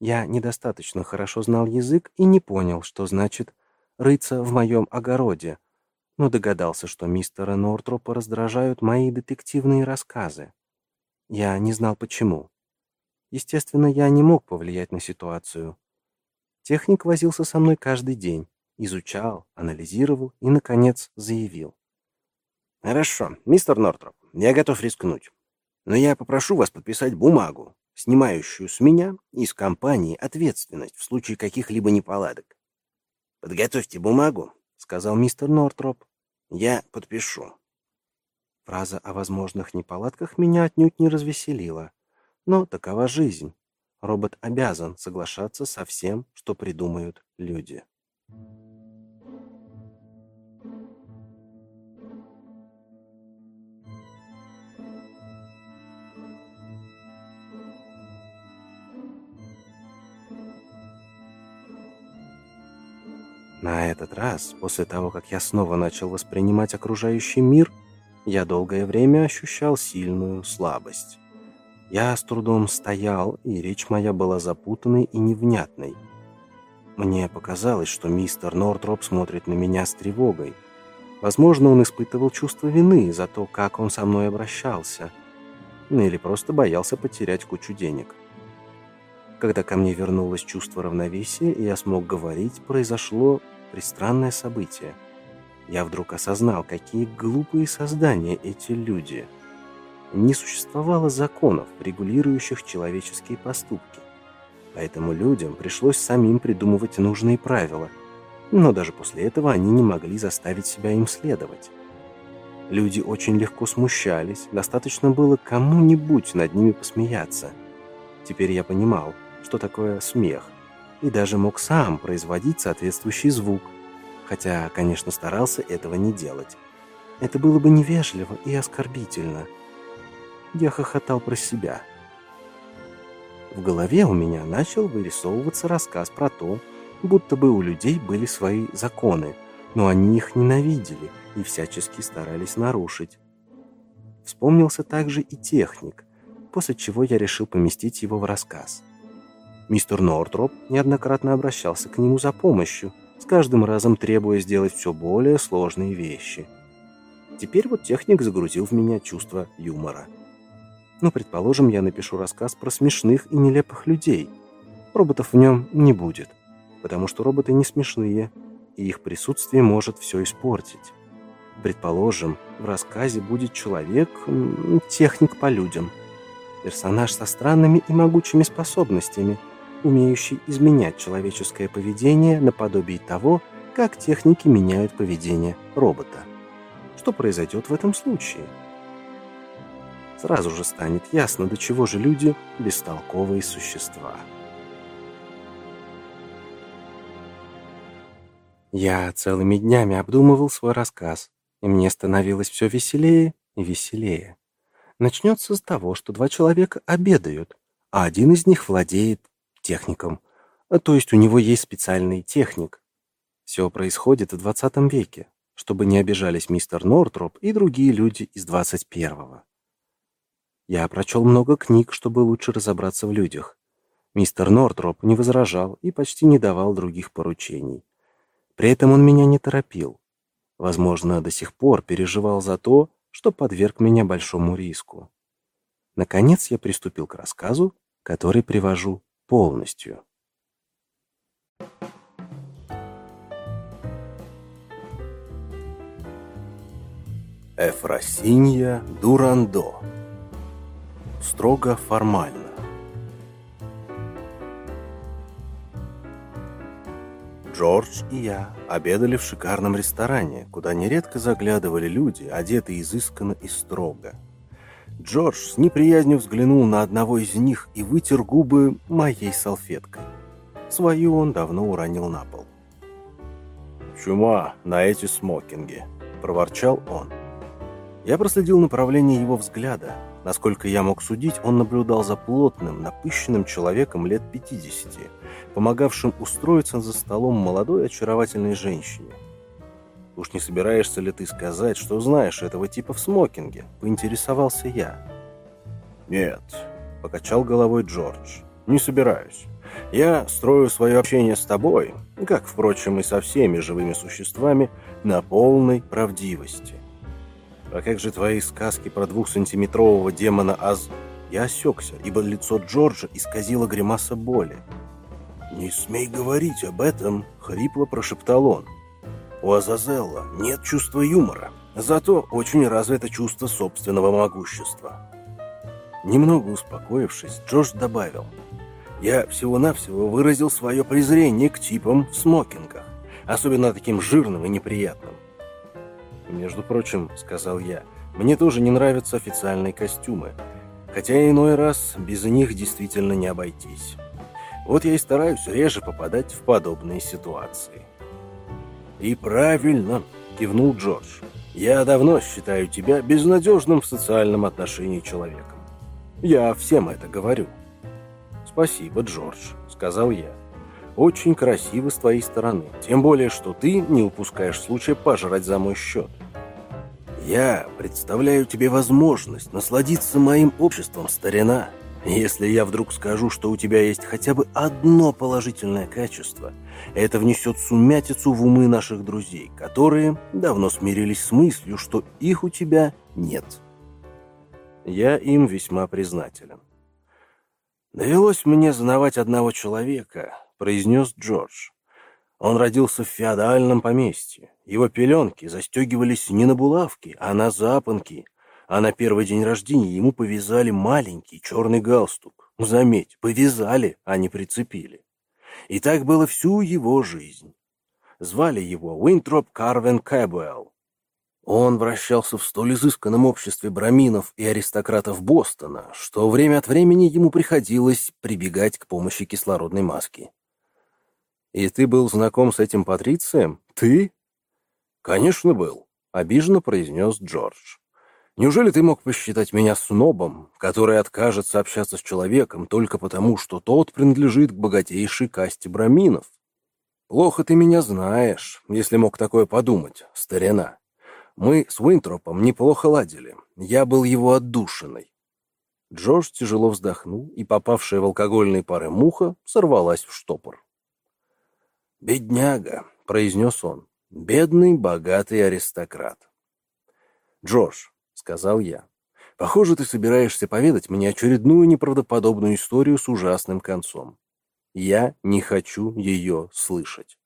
Я недостаточно хорошо знал язык и не понял, что значит «рыться в моем огороде», но догадался, что мистера Нортропа раздражают мои детективные рассказы. Я не знал почему. Естественно, я не мог повлиять на ситуацию. Техник возился со мной каждый день, изучал, анализировал и, наконец, заявил. «Хорошо, мистер Нортроп, я готов рискнуть. Но я попрошу вас подписать бумагу, снимающую с меня и с компании ответственность в случае каких-либо неполадок. Подготовьте бумагу, сказал мистер Нортроп. Я подпишу. Фраза о возможных неполадках меня отнюдь не развеселила. Но такова жизнь. Робот обязан соглашаться со всем, что придумают люди. На этот раз, после того, как я снова начал воспринимать окружающий мир, я долгое время ощущал сильную слабость. Я с трудом стоял, и речь моя была запутанной и невнятной. Мне показалось, что мистер Нортроп смотрит на меня с тревогой. Возможно, он испытывал чувство вины за то, как он со мной обращался. Ну или просто боялся потерять кучу денег. Когда ко мне вернулось чувство равновесия, и я смог говорить, произошло пристранное событие. Я вдруг осознал, какие глупые создания эти люди. Не существовало законов, регулирующих человеческие поступки. Поэтому людям пришлось самим придумывать нужные правила. Но даже после этого они не могли заставить себя им следовать. Люди очень легко смущались, достаточно было кому-нибудь над ними посмеяться. Теперь я понимал, что такое смех и даже мог сам производить соответствующий звук, хотя, конечно, старался этого не делать. Это было бы невежливо и оскорбительно. Я хохотал про себя. В голове у меня начал вырисовываться рассказ про то, будто бы у людей были свои законы, но они их ненавидели и всячески старались нарушить. Вспомнился также и техник, после чего я решил поместить его в рассказ – Мистер Нортроп неоднократно обращался к нему за помощью, с каждым разом требуя сделать все более сложные вещи. Теперь вот техник загрузил в меня чувство юмора. Ну, предположим, я напишу рассказ про смешных и нелепых людей. Роботов в нем не будет, потому что роботы не смешные, и их присутствие может все испортить. Предположим, в рассказе будет человек, техник по людям. Персонаж со странными и могучими способностями – умеющий изменять человеческое поведение наподобие того, как техники меняют поведение робота. Что произойдет в этом случае? Сразу же станет ясно, до чего же люди бестолковые существа. Я целыми днями обдумывал свой рассказ, и мне становилось все веселее и веселее. Начнется с того, что два человека обедают, а один из них владеет техником. То есть у него есть специальный техник. Все происходит в 20 веке, чтобы не обижались мистер Нортроп и другие люди из 21-го. Я прочел много книг, чтобы лучше разобраться в людях. Мистер Нортроп не возражал и почти не давал других поручений. При этом он меня не торопил. Возможно, до сих пор переживал за то, что подверг меня большому риску. Наконец я приступил к рассказу, который привожу полностью. Эфросинья Дурандо. Строго формально. Джордж и я обедали в шикарном ресторане, куда нередко заглядывали люди, одетые изысканно и строго. Джордж с неприязнью взглянул на одного из них и вытер губы моей салфеткой. Свою он давно уронил на пол. «Чума на эти смокинги», – проворчал он. Я проследил направление его взгляда. Насколько я мог судить, он наблюдал за плотным, напыщенным человеком лет 50, помогавшим устроиться за столом молодой очаровательной женщине. «Уж не собираешься ли ты сказать, что знаешь этого типа в смокинге?» – поинтересовался я. «Нет», – покачал головой Джордж. «Не собираюсь. Я строю свое общение с тобой, как, впрочем, и со всеми живыми существами, на полной правдивости. А как же твои сказки про двухсантиметрового демона Аз...» Я осекся, ибо лицо Джорджа исказило гримаса боли. «Не смей говорить об этом», — хрипло прошептал он. «У Азазелла нет чувства юмора, зато очень развито чувство собственного могущества». Немного успокоившись, Джош добавил. «Я всего-навсего выразил свое презрение к типам в смокингах, особенно таким жирным и неприятным». «Между прочим», — сказал я, — «мне тоже не нравятся официальные костюмы, хотя иной раз без них действительно не обойтись». Вот я и стараюсь реже попадать в подобные ситуации. «И правильно», — кивнул Джордж. «Я давно считаю тебя безнадежным в социальном отношении человеком. Я всем это говорю». «Спасибо, Джордж», — сказал я. «Очень красиво с твоей стороны, тем более, что ты не упускаешь случая пожрать за мой счет». «Я представляю тебе возможность насладиться моим обществом, старина», если я вдруг скажу, что у тебя есть хотя бы одно положительное качество, это внесет сумятицу в умы наших друзей, которые давно смирились с мыслью, что их у тебя нет. Я им весьма признателен. «Довелось мне знавать одного человека», — произнес Джордж. Он родился в феодальном поместье. Его пеленки застегивались не на булавки, а на запонки, а на первый день рождения ему повязали маленький черный галстук. Заметь, повязали, а не прицепили. И так было всю его жизнь. Звали его Уинтроп Карвен Кэбуэлл. Он вращался в столь изысканном обществе браминов и аристократов Бостона, что время от времени ему приходилось прибегать к помощи кислородной маски. «И ты был знаком с этим патрицием? Ты?» «Конечно был», — обиженно произнес Джордж. Неужели ты мог посчитать меня снобом, который откажется общаться с человеком только потому, что тот принадлежит к богатейшей касте браминов? Плохо ты меня знаешь, если мог такое подумать, старина. Мы с Уинтропом неплохо ладили. Я был его отдушиной. Джордж тяжело вздохнул, и попавшая в алкогольные пары муха сорвалась в штопор. «Бедняга», — произнес он, — «бедный, богатый аристократ». «Джордж, сказал я. «Похоже, ты собираешься поведать мне очередную неправдоподобную историю с ужасным концом. Я не хочу ее слышать».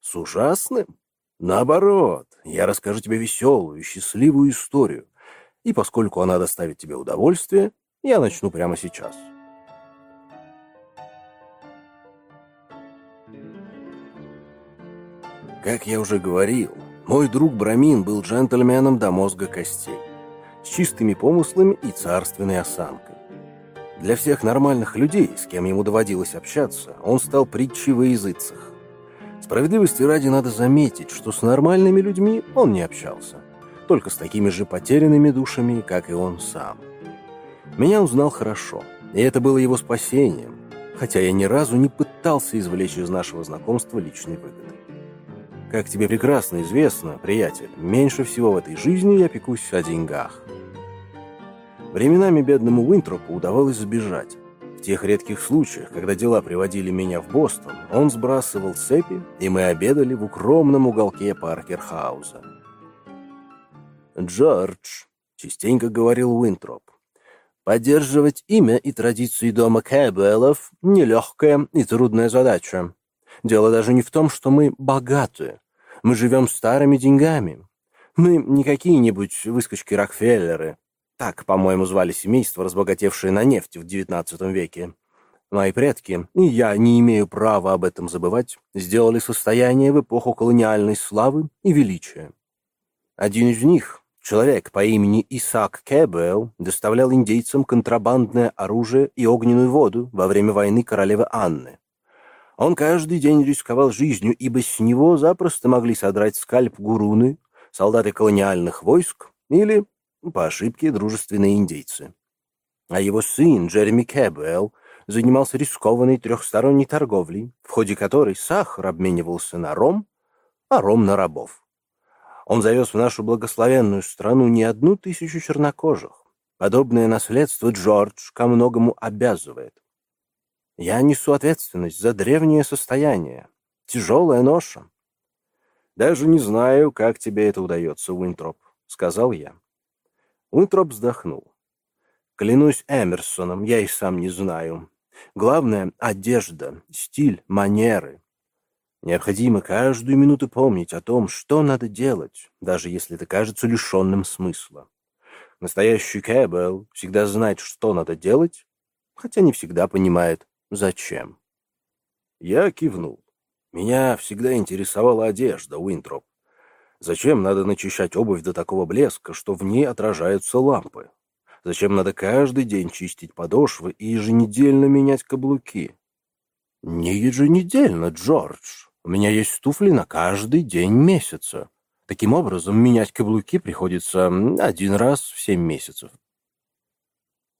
«С ужасным? Наоборот, я расскажу тебе веселую, счастливую историю, и поскольку она доставит тебе удовольствие, я начну прямо сейчас». Как я уже говорил, мой друг Брамин был джентльменом до мозга костей, с чистыми помыслами и царственной осанкой. Для всех нормальных людей, с кем ему доводилось общаться, он стал притчей во языцах. Справедливости ради надо заметить, что с нормальными людьми он не общался, только с такими же потерянными душами, как и он сам. Меня он знал хорошо, и это было его спасением, хотя я ни разу не пытался извлечь из нашего знакомства личной выгоды. Как тебе прекрасно известно, приятель, меньше всего в этой жизни я пекусь о деньгах. Временами бедному Уинтропу удавалось сбежать. В тех редких случаях, когда дела приводили меня в Бостон, он сбрасывал цепи, и мы обедали в укромном уголке Паркерхауза. «Джордж», — частенько говорил Уинтроп, — «поддерживать имя и традиции дома Кэббеллов — нелегкая и трудная задача. Дело даже не в том, что мы богатые. Мы живем старыми деньгами. Мы не какие-нибудь выскочки Рокфеллеры. Так, по-моему, звали семейство, разбогатевшее на нефти в XIX веке. Мои предки, и я не имею права об этом забывать, сделали состояние в эпоху колониальной славы и величия. Один из них, человек по имени Исаак Кэббелл, доставлял индейцам контрабандное оружие и огненную воду во время войны королевы Анны. Он каждый день рисковал жизнью, ибо с него запросто могли содрать скальп гуруны, солдаты колониальных войск или, по ошибке, дружественные индейцы. А его сын Джереми Кэбуэлл занимался рискованной трехсторонней торговлей, в ходе которой сахар обменивался на ром, а ром на рабов. Он завез в нашу благословенную страну не одну тысячу чернокожих. Подобное наследство Джордж ко многому обязывает. Я несу ответственность за древнее состояние. Тяжелая ноша. Даже не знаю, как тебе это удается, Уинтроп, сказал я. Уинтроп вздохнул. Клянусь Эмерсоном, я и сам не знаю. Главное — одежда, стиль, манеры. Необходимо каждую минуту помнить о том, что надо делать, даже если это кажется лишенным смысла. Настоящий Кэббелл всегда знает, что надо делать, хотя не всегда понимает, зачем. Я кивнул. Меня всегда интересовала одежда, Уинтроп. Зачем надо начищать обувь до такого блеска, что в ней отражаются лампы? Зачем надо каждый день чистить подошвы и еженедельно менять каблуки? Не еженедельно, Джордж. У меня есть туфли на каждый день месяца. Таким образом, менять каблуки приходится один раз в семь месяцев.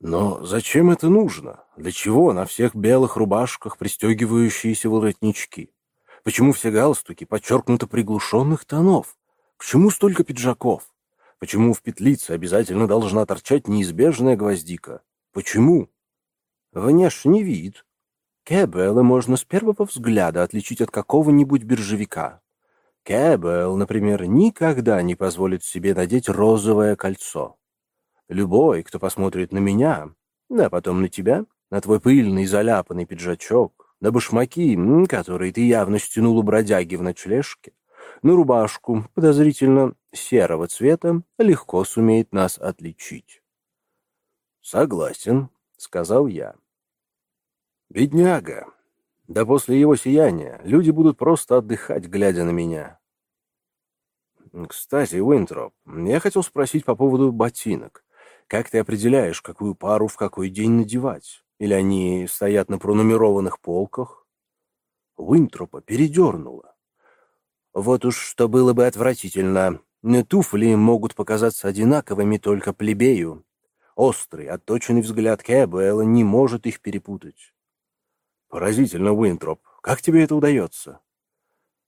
Но зачем это нужно? Для чего на всех белых рубашках пристегивающиеся воротнички? Почему все галстуки подчеркнуто приглушенных тонов? Почему столько пиджаков? Почему в петлице обязательно должна торчать неизбежная гвоздика? Почему? Внешний вид. Кэббелла можно с первого взгляда отличить от какого-нибудь биржевика. Кэббелл, например, никогда не позволит себе надеть розовое кольцо. Любой, кто посмотрит на меня, да потом на тебя, на твой пыльный заляпанный пиджачок, на башмаки, которые ты явно стянул у бродяги в ночлежке, на рубашку подозрительно серого цвета, легко сумеет нас отличить. «Согласен», — сказал я. «Бедняга. Да после его сияния люди будут просто отдыхать, глядя на меня». «Кстати, Уинтроп, я хотел спросить по поводу ботинок. Как ты определяешь, какую пару в какой день надевать? Или они стоят на пронумерованных полках? Уинтропа передернуло. Вот уж что было бы отвратительно. Туфли могут показаться одинаковыми только плебею. Острый, отточенный взгляд Кэбуэлла не может их перепутать. Поразительно, Уинтроп. Как тебе это удается?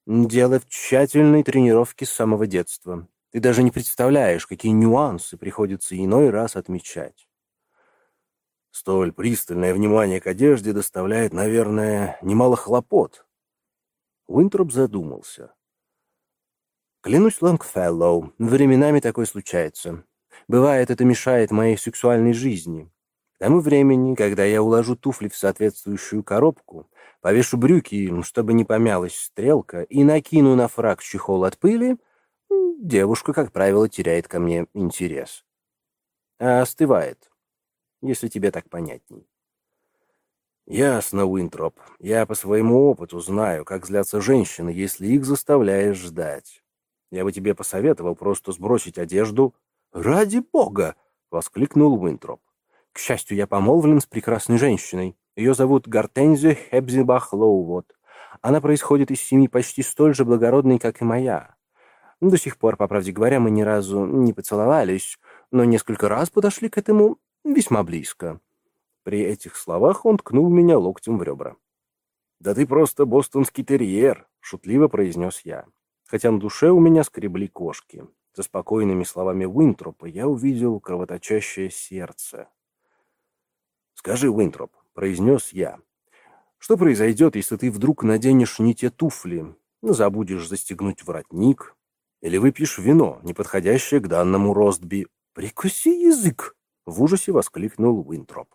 Дело в тщательной тренировке с самого детства. Ты даже не представляешь, какие нюансы приходится иной раз отмечать. Столь пристальное внимание к одежде доставляет, наверное, немало хлопот. Уинтроп задумался. Клянусь Лонгфеллоу, временами такое случается. Бывает, это мешает моей сексуальной жизни. К тому времени, когда я уложу туфли в соответствующую коробку, повешу брюки, чтобы не помялась стрелка, и накину на фраг чехол от пыли, девушка, как правило, теряет ко мне интерес. А остывает, если тебе так понятней. Ясно, Уинтроп. Я по своему опыту знаю, как злятся женщины, если их заставляешь ждать. Я бы тебе посоветовал просто сбросить одежду. Ради бога! воскликнул Уинтроп. К счастью, я помолвлен с прекрасной женщиной. Ее зовут Гортензия Хебзибах Лоувот. Она происходит из семьи почти столь же благородной, как и моя. До сих пор, по правде говоря, мы ни разу не поцеловались, но несколько раз подошли к этому весьма близко. При этих словах он ткнул меня локтем в ребра. «Да ты просто бостонский терьер», — шутливо произнес я. Хотя на душе у меня скребли кошки. За спокойными словами Уинтропа я увидел кровоточащее сердце. «Скажи, Уинтроп», — произнес я, — «что произойдет, если ты вдруг наденешь не те туфли, забудешь застегнуть воротник, или выпьешь вино, не подходящее к данному ростби. Прикуси язык! В ужасе воскликнул Уинтроп.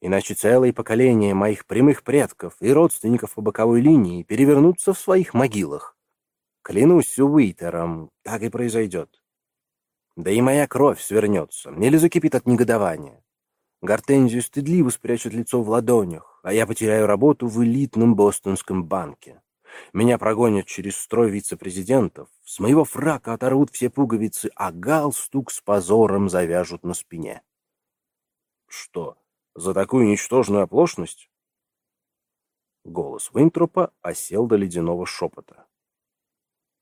Иначе целые поколения моих прямых предков и родственников по боковой линии перевернутся в своих могилах. Клянусь Уитером, так и произойдет. Да и моя кровь свернется, или закипит от негодования. Гортензию стыдливо спрячет лицо в ладонях, а я потеряю работу в элитном бостонском банке. Меня прогонят через строй вице-президентов, с моего фрака оторвут все пуговицы, а галстук с позором завяжут на спине. Что, за такую ничтожную оплошность? Голос Винтропа осел до ледяного шепота.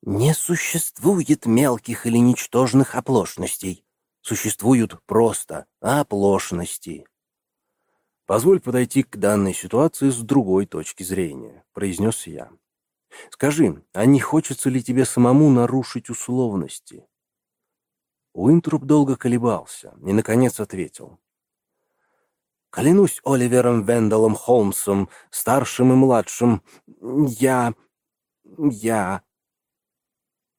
Не существует мелких или ничтожных оплошностей. Существуют просто оплошности. «Позволь подойти к данной ситуации с другой точки зрения», — произнес я. Скажи, а не хочется ли тебе самому нарушить условности?» Уинтруп долго колебался и, наконец, ответил. «Клянусь Оливером Вендалом Холмсом, старшим и младшим, я... я...»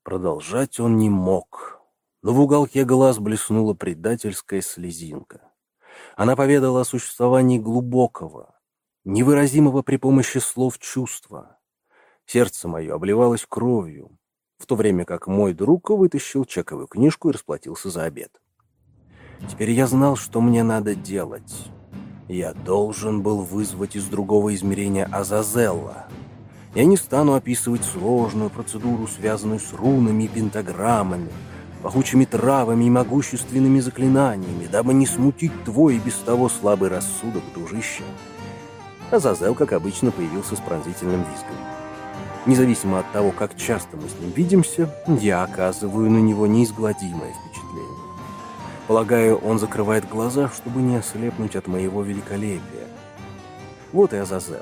Продолжать он не мог, но в уголке глаз блеснула предательская слезинка. Она поведала о существовании глубокого, невыразимого при помощи слов чувства. Сердце мое обливалось кровью, в то время как мой друг вытащил чековую книжку и расплатился за обед. Теперь я знал, что мне надо делать. Я должен был вызвать из другого измерения Азазелла. Я не стану описывать сложную процедуру, связанную с рунами и пентаграммами, пахучими травами и могущественными заклинаниями, дабы не смутить твой и без того слабый рассудок, дружище. Азазел, как обычно, появился с пронзительным визгом. Независимо от того, как часто мы с ним видимся, я оказываю на него неизгладимое впечатление. Полагаю, он закрывает глаза, чтобы не ослепнуть от моего великолепия. Вот и Азазел.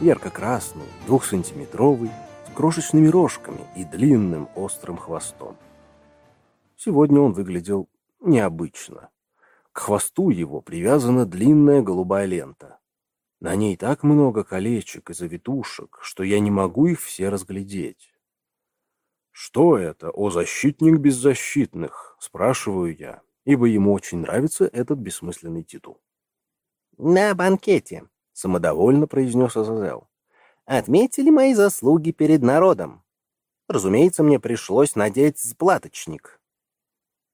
Ярко-красный, двухсантиметровый, с крошечными рожками и длинным острым хвостом. Сегодня он выглядел необычно. К хвосту его привязана длинная голубая лента. На ней так много колечек и завитушек, что я не могу их все разглядеть. «Что это, о защитник беззащитных?» — спрашиваю я, ибо ему очень нравится этот бессмысленный титул. «На банкете», — самодовольно произнес Азазел. «Отметили мои заслуги перед народом. Разумеется, мне пришлось надеть сплаточник».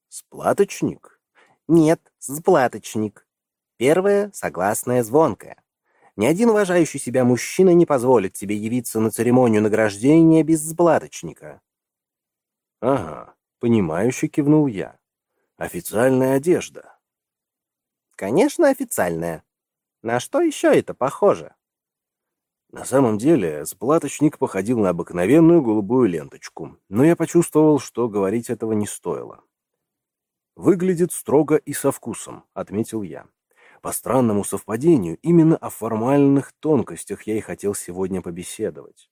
«Сплаточник?» «Нет, сплаточник. Первое, согласное, звонкое. Ни один уважающий себя мужчина не позволит тебе явиться на церемонию награждения без сплаточника. Ага, понимающе кивнул я. Официальная одежда. Конечно, официальная. На что еще это похоже? На самом деле, сплаточник походил на обыкновенную голубую ленточку, но я почувствовал, что говорить этого не стоило. «Выглядит строго и со вкусом», — отметил я. По странному совпадению, именно о формальных тонкостях я и хотел сегодня побеседовать.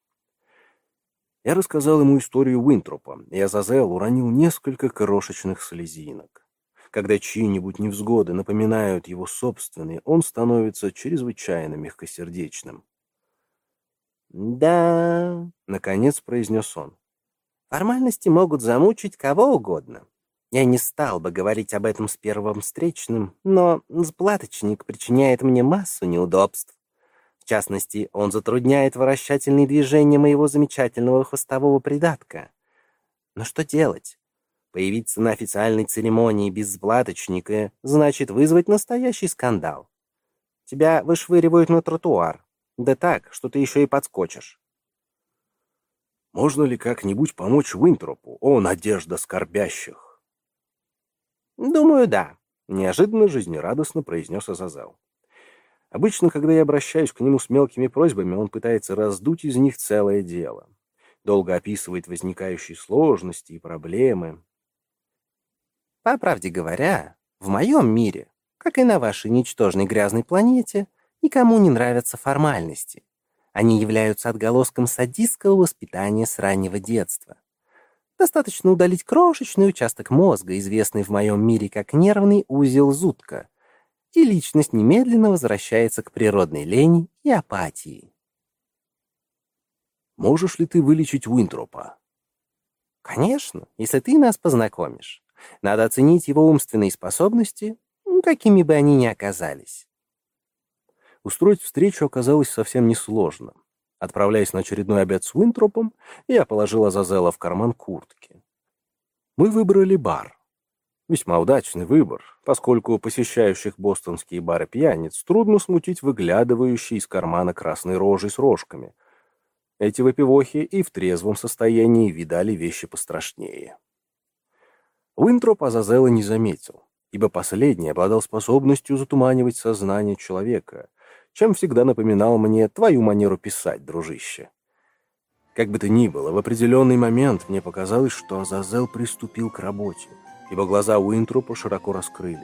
Я рассказал ему историю Уинтропа, и Азазел уронил несколько крошечных слезинок. Когда чьи-нибудь невзгоды напоминают его собственные, он становится чрезвычайно мягкосердечным. «Да...» — наконец произнес он. «Формальности могут замучить кого угодно. Я не стал бы говорить об этом с первым встречным, но сплаточник причиняет мне массу неудобств. В частности, он затрудняет вращательные движения моего замечательного хвостового придатка. Но что делать? Появиться на официальной церемонии без сплаточника значит вызвать настоящий скандал. Тебя вышвыривают на тротуар. Да так, что ты еще и подскочишь. Можно ли как-нибудь помочь Уинтропу, о, надежда скорбящих? «Думаю, да», — неожиданно жизнерадостно произнес Азазел. Обычно, когда я обращаюсь к нему с мелкими просьбами, он пытается раздуть из них целое дело. Долго описывает возникающие сложности и проблемы. По правде говоря, в моем мире, как и на вашей ничтожной грязной планете, никому не нравятся формальности. Они являются отголоском садистского воспитания с раннего детства. Достаточно удалить крошечный участок мозга, известный в моем мире как нервный узел зудка, и личность немедленно возвращается к природной лени и апатии. Можешь ли ты вылечить Уинтропа? Конечно, если ты нас познакомишь. Надо оценить его умственные способности, какими бы они ни оказались. Устроить встречу оказалось совсем несложно. Отправляясь на очередной обед с Уинтропом, я положил Азазела в карман куртки. Мы выбрали бар. Весьма удачный выбор, поскольку посещающих бостонские бары пьяниц трудно смутить выглядывающие из кармана красной рожей с рожками. Эти выпивохи и в трезвом состоянии видали вещи пострашнее. Уинтроп Азазела не заметил, ибо последний обладал способностью затуманивать сознание человека — чем всегда напоминал мне твою манеру писать, дружище. Как бы то ни было, в определенный момент мне показалось, что Азазел приступил к работе, ибо глаза Уинтрупа широко раскрылись.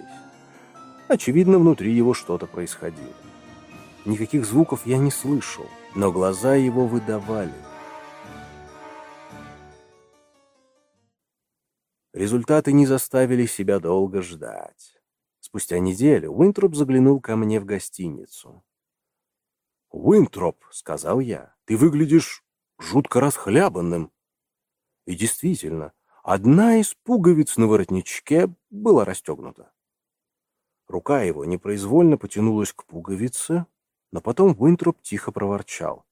Очевидно, внутри его что-то происходило. Никаких звуков я не слышал, но глаза его выдавали. Результаты не заставили себя долго ждать. Спустя неделю Уинтроп заглянул ко мне в гостиницу. «Уинтроп», — сказал я, — «ты выглядишь жутко расхлябанным». И действительно, одна из пуговиц на воротничке была расстегнута. Рука его непроизвольно потянулась к пуговице, Но потом Уинтроп тихо проворчал.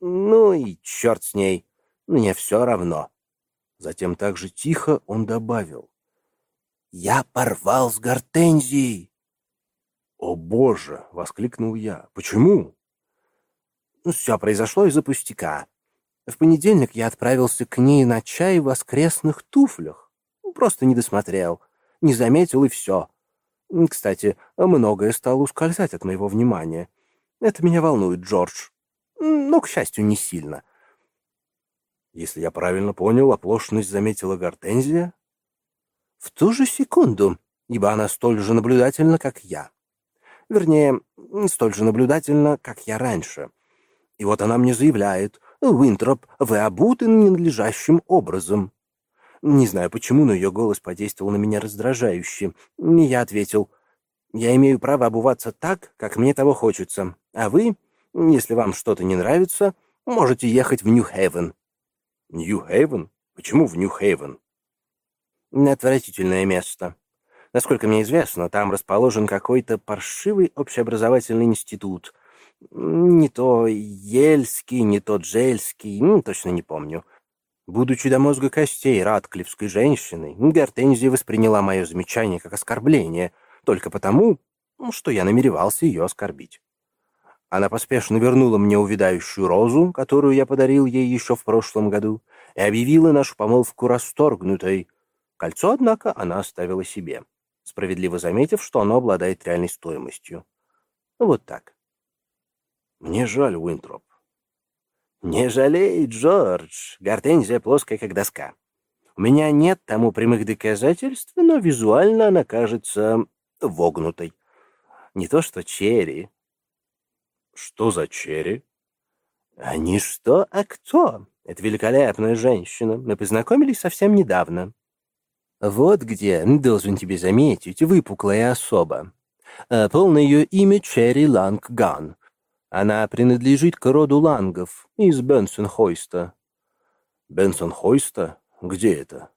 «Ну и черт с ней, мне все равно». Затем так же тихо он добавил. «Я порвал с гортензией!» «О боже!» — воскликнул я. «Почему?» «Ну, все произошло из-за пустяка. В понедельник я отправился к ней на чай в воскресных туфлях. Просто не досмотрел, не заметил и все. Кстати, многое стало ускользать от моего внимания. Это меня волнует, Джордж. Но, к счастью, не сильно. Если я правильно понял, оплошность заметила Гортензия? В ту же секунду, ибо она столь же наблюдательна, как я. Вернее, столь же наблюдательна, как я раньше. И вот она мне заявляет, «Уинтроп, вы обуты ненадлежащим образом». Не знаю почему, но ее голос подействовал на меня раздражающе. Я ответил, «Я имею право обуваться так, как мне того хочется, а вы, если вам что-то не нравится, можете ехать в Нью-Хейвен». «Нью-Хейвен? Почему в Нью-Хейвен?» Отвратительное место. Насколько мне известно, там расположен какой-то паршивый общеобразовательный институт. Не то Ельский, не то Джельский, ну, точно не помню. Будучи до мозга костей радклифской женщиной, Гортензия восприняла мое замечание как оскорбление, только потому, что я намеревался ее оскорбить. Она поспешно вернула мне увядающую розу, которую я подарил ей еще в прошлом году, и объявила нашу помолвку расторгнутой. Кольцо, однако, она оставила себе, справедливо заметив, что оно обладает реальной стоимостью. Вот так. Мне жаль, Уинтроп. «Не жалей, Джордж. Гортензия плоская, как доска. У меня нет тому прямых доказательств, но визуально она кажется вогнутой. Не то что Черри». «Что за Черри?» «А не что, а кто. Это великолепная женщина. Мы познакомились совсем недавно». «Вот где, должен тебе заметить, выпуклая особа. А полное ее имя Черри Ланг-Ган. Она принадлежит к роду Лангов из Бенсенхойста. Бенсенхойста? Где это?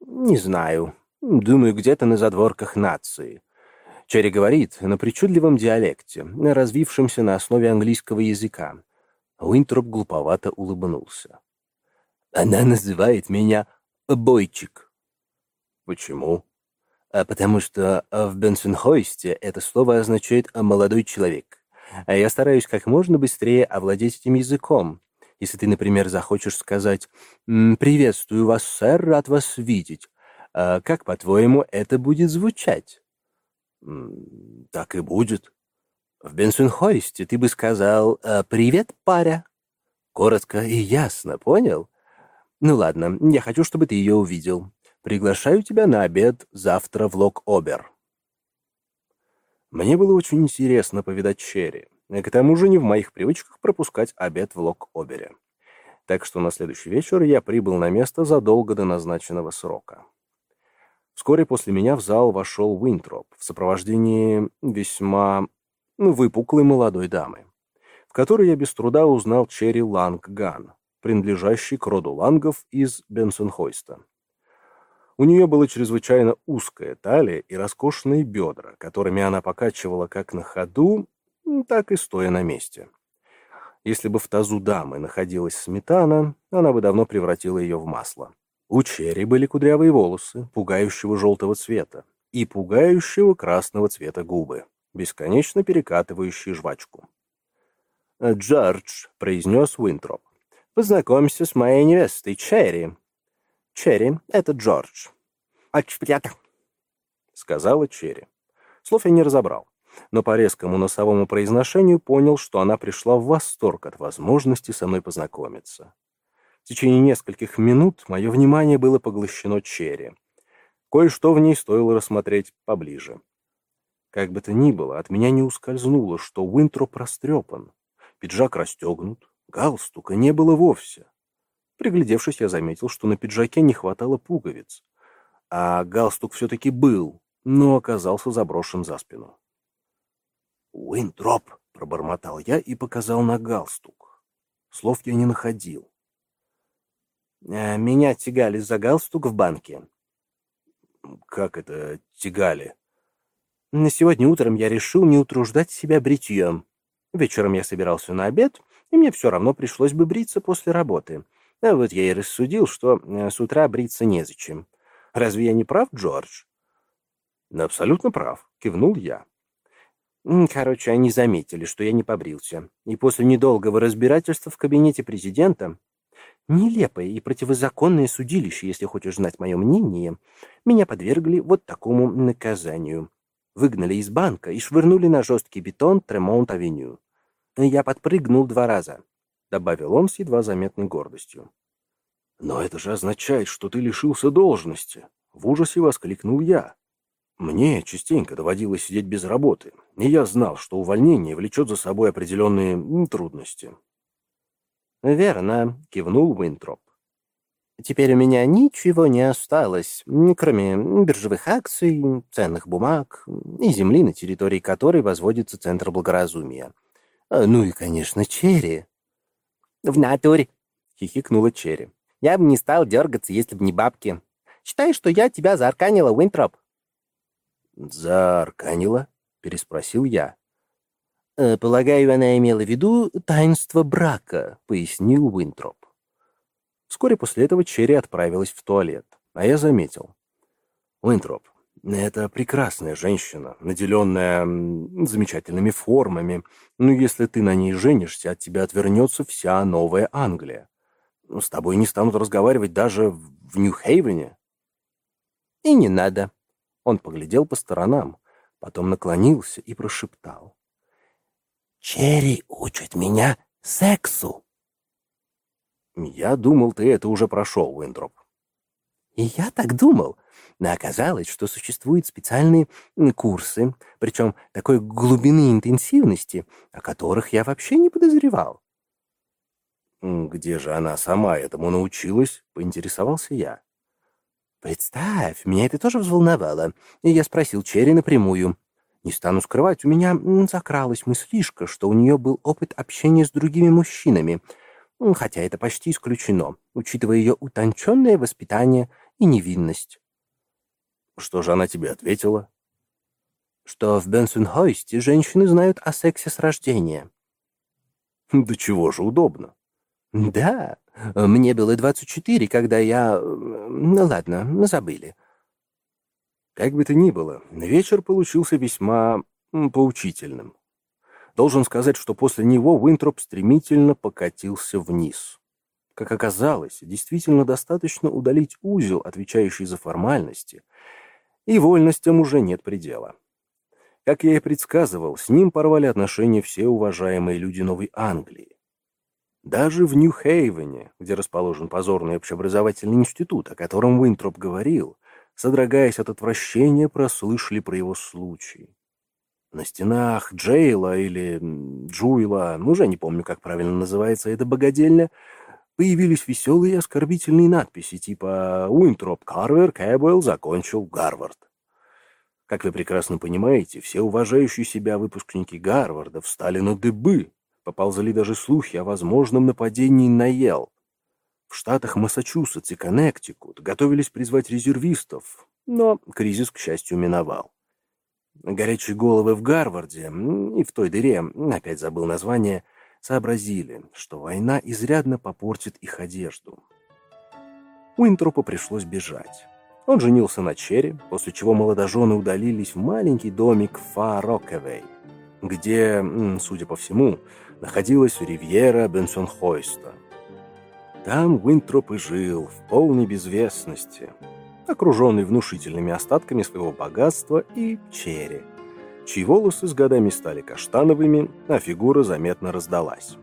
Не знаю. Думаю, где-то на задворках нации. Черри говорит на причудливом диалекте, развившемся на основе английского языка. Уинтроп глуповато улыбнулся. Она называет меня «бойчик». Почему? А потому что в Бенсенхойсте это слово означает «молодой человек». А я стараюсь как можно быстрее овладеть этим языком. Если ты, например, захочешь сказать «Приветствую вас, сэр, рад вас видеть», а как, по-твоему, это будет звучать? Так и будет. В Бенсенхойсте ты бы сказал «А, «Привет, паря». Коротко и ясно, понял? Ну ладно, я хочу, чтобы ты ее увидел. Приглашаю тебя на обед завтра в Лок-Обер. Мне было очень интересно повидать Черри. К тому же не в моих привычках пропускать обед в Лок-Обере. Так что на следующий вечер я прибыл на место задолго до назначенного срока. Вскоре после меня в зал вошел Уинтроп в сопровождении весьма ну, выпуклой молодой дамы, в которой я без труда узнал Черри Ланг Ган, принадлежащий к роду Лангов из Бенсенхойста. У нее была чрезвычайно узкая талия и роскошные бедра, которыми она покачивала как на ходу, так и стоя на месте. Если бы в тазу дамы находилась сметана, она бы давно превратила ее в масло. У Черри были кудрявые волосы, пугающего желтого цвета, и пугающего красного цвета губы, бесконечно перекатывающие жвачку. «Джордж», — произнес Уинтроп, — «познакомься с моей невестой Черри. Черри — это Джордж. «Очпрята», — сказала Черри. Слов я не разобрал, но по резкому носовому произношению понял, что она пришла в восторг от возможности со мной познакомиться. В течение нескольких минут мое внимание было поглощено Черри. Кое-что в ней стоило рассмотреть поближе. Как бы то ни было, от меня не ускользнуло, что Уинтроп растрепан. Пиджак расстегнут, галстука не было вовсе. Приглядевшись, я заметил, что на пиджаке не хватало пуговиц, а галстук все-таки был, но оказался заброшен за спину. «Уинтроп!» — пробормотал я и показал на галстук. Слов я не находил. «А «Меня тягали за галстук в банке». «Как это тягали?» «На сегодня утром я решил не утруждать себя бритьем. Вечером я собирался на обед, и мне все равно пришлось бы бриться после работы. А вот я и рассудил, что э, с утра бриться незачем. Разве я не прав, Джордж? Абсолютно прав, кивнул я. Короче, они заметили, что я не побрился. И после недолгого разбирательства в кабинете президента Нелепое и противозаконное судилище, если хочешь знать мое мнение, меня подвергли вот такому наказанию. Выгнали из банка и швырнули на жесткий бетон Тремонт-авеню. Я подпрыгнул два раза, — добавил он с едва заметной гордостью. «Но это же означает, что ты лишился должности!» — в ужасе воскликнул я. Мне частенько доводилось сидеть без работы, и я знал, что увольнение влечет за собой определенные трудности. «Верно», — кивнул Уинтроп. «Теперь у меня ничего не осталось, кроме биржевых акций, ценных бумаг и земли, на территории которой возводится Центр Благоразумия. А, ну и, конечно, Черри». «В натуре», — хихикнула Черри. «Я бы не стал дергаться, если бы не бабки. Считай, что я тебя заарканила, Уинтроп». «Заарканила?» — переспросил я. Э, «Полагаю, она имела в виду таинство брака», — пояснил Уинтроп. Вскоре после этого Черри отправилась в туалет, а я заметил. «Уинтроп, это прекрасная женщина, наделенная замечательными формами, но если ты на ней женишься, от тебя отвернется вся Новая Англия. С тобой не станут разговаривать даже в Нью-Хейвене». «И не надо». Он поглядел по сторонам, потом наклонился и прошептал. Черри учит меня сексу. Я думал, ты это уже прошел, Уинтроп. И я так думал. Но оказалось, что существуют специальные курсы, причем такой глубины интенсивности, о которых я вообще не подозревал. «Где же она сама этому научилась?» — поинтересовался я. «Представь, меня это тоже взволновало, и я спросил Черри напрямую. Не стану скрывать, у меня закралась мыслишка, что у нее был опыт общения с другими мужчинами, хотя это почти исключено, учитывая ее утонченное воспитание и невинность. Что же она тебе ответила? Что в Бенсенхойсте женщины знают о сексе с рождения. Да чего же удобно. Да, мне было 24, когда я... Ну ладно, забыли. Как бы то ни было, вечер получился весьма поучительным. Должен сказать, что после него Уинтроп стремительно покатился вниз. Как оказалось, действительно достаточно удалить узел, отвечающий за формальности, и вольностям уже нет предела. Как я и предсказывал, с ним порвали отношения все уважаемые люди Новой Англии. Даже в Нью-Хейвене, где расположен позорный общеобразовательный институт, о котором Уинтроп говорил, содрогаясь от отвращения, прослышали про его случай. На стенах Джейла или Джуила, ну, уже не помню, как правильно называется эта богадельня, появились веселые и оскорбительные надписи типа «Уинтроп Карвер Кэбуэлл закончил Гарвард». Как вы прекрасно понимаете, все уважающие себя выпускники Гарварда встали на дыбы, поползали даже слухи о возможном нападении на Йелл. В штатах Массачусетс и Коннектикут готовились призвать резервистов, но кризис, к счастью, миновал. Горячие головы в Гарварде и в той дыре, опять забыл название, сообразили, что война изрядно попортит их одежду. Уинтропу пришлось бежать. Он женился на Черри, после чего молодожены удалились в маленький домик Фа-Рокевей, где, судя по всему, находилась ривьера Бенсонхойста. Там Уинтроп и жил, в полной безвестности, окруженный внушительными остатками своего богатства и черри, чьи волосы с годами стали каштановыми, а фигура заметно раздалась.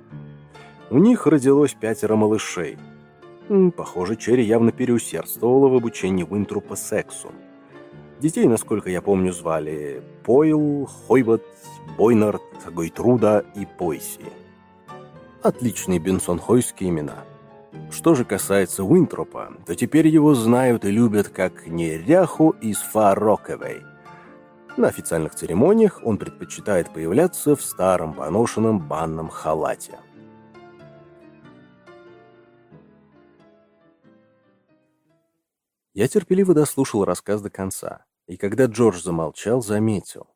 У них родилось пятеро малышей. Похоже, Черри явно переусердствовала в обучении Уинтрупа сексу. Детей, насколько я помню, звали Пойл, Хойбот, Бойнард, Гойтруда и Пойси. Отличные бенсонхойские имена – что же касается Уинтропа, то теперь его знают и любят как неряху из Фароковой. На официальных церемониях он предпочитает появляться в старом поношенном банном халате. Я терпеливо дослушал рассказ до конца, и когда Джордж замолчал, заметил.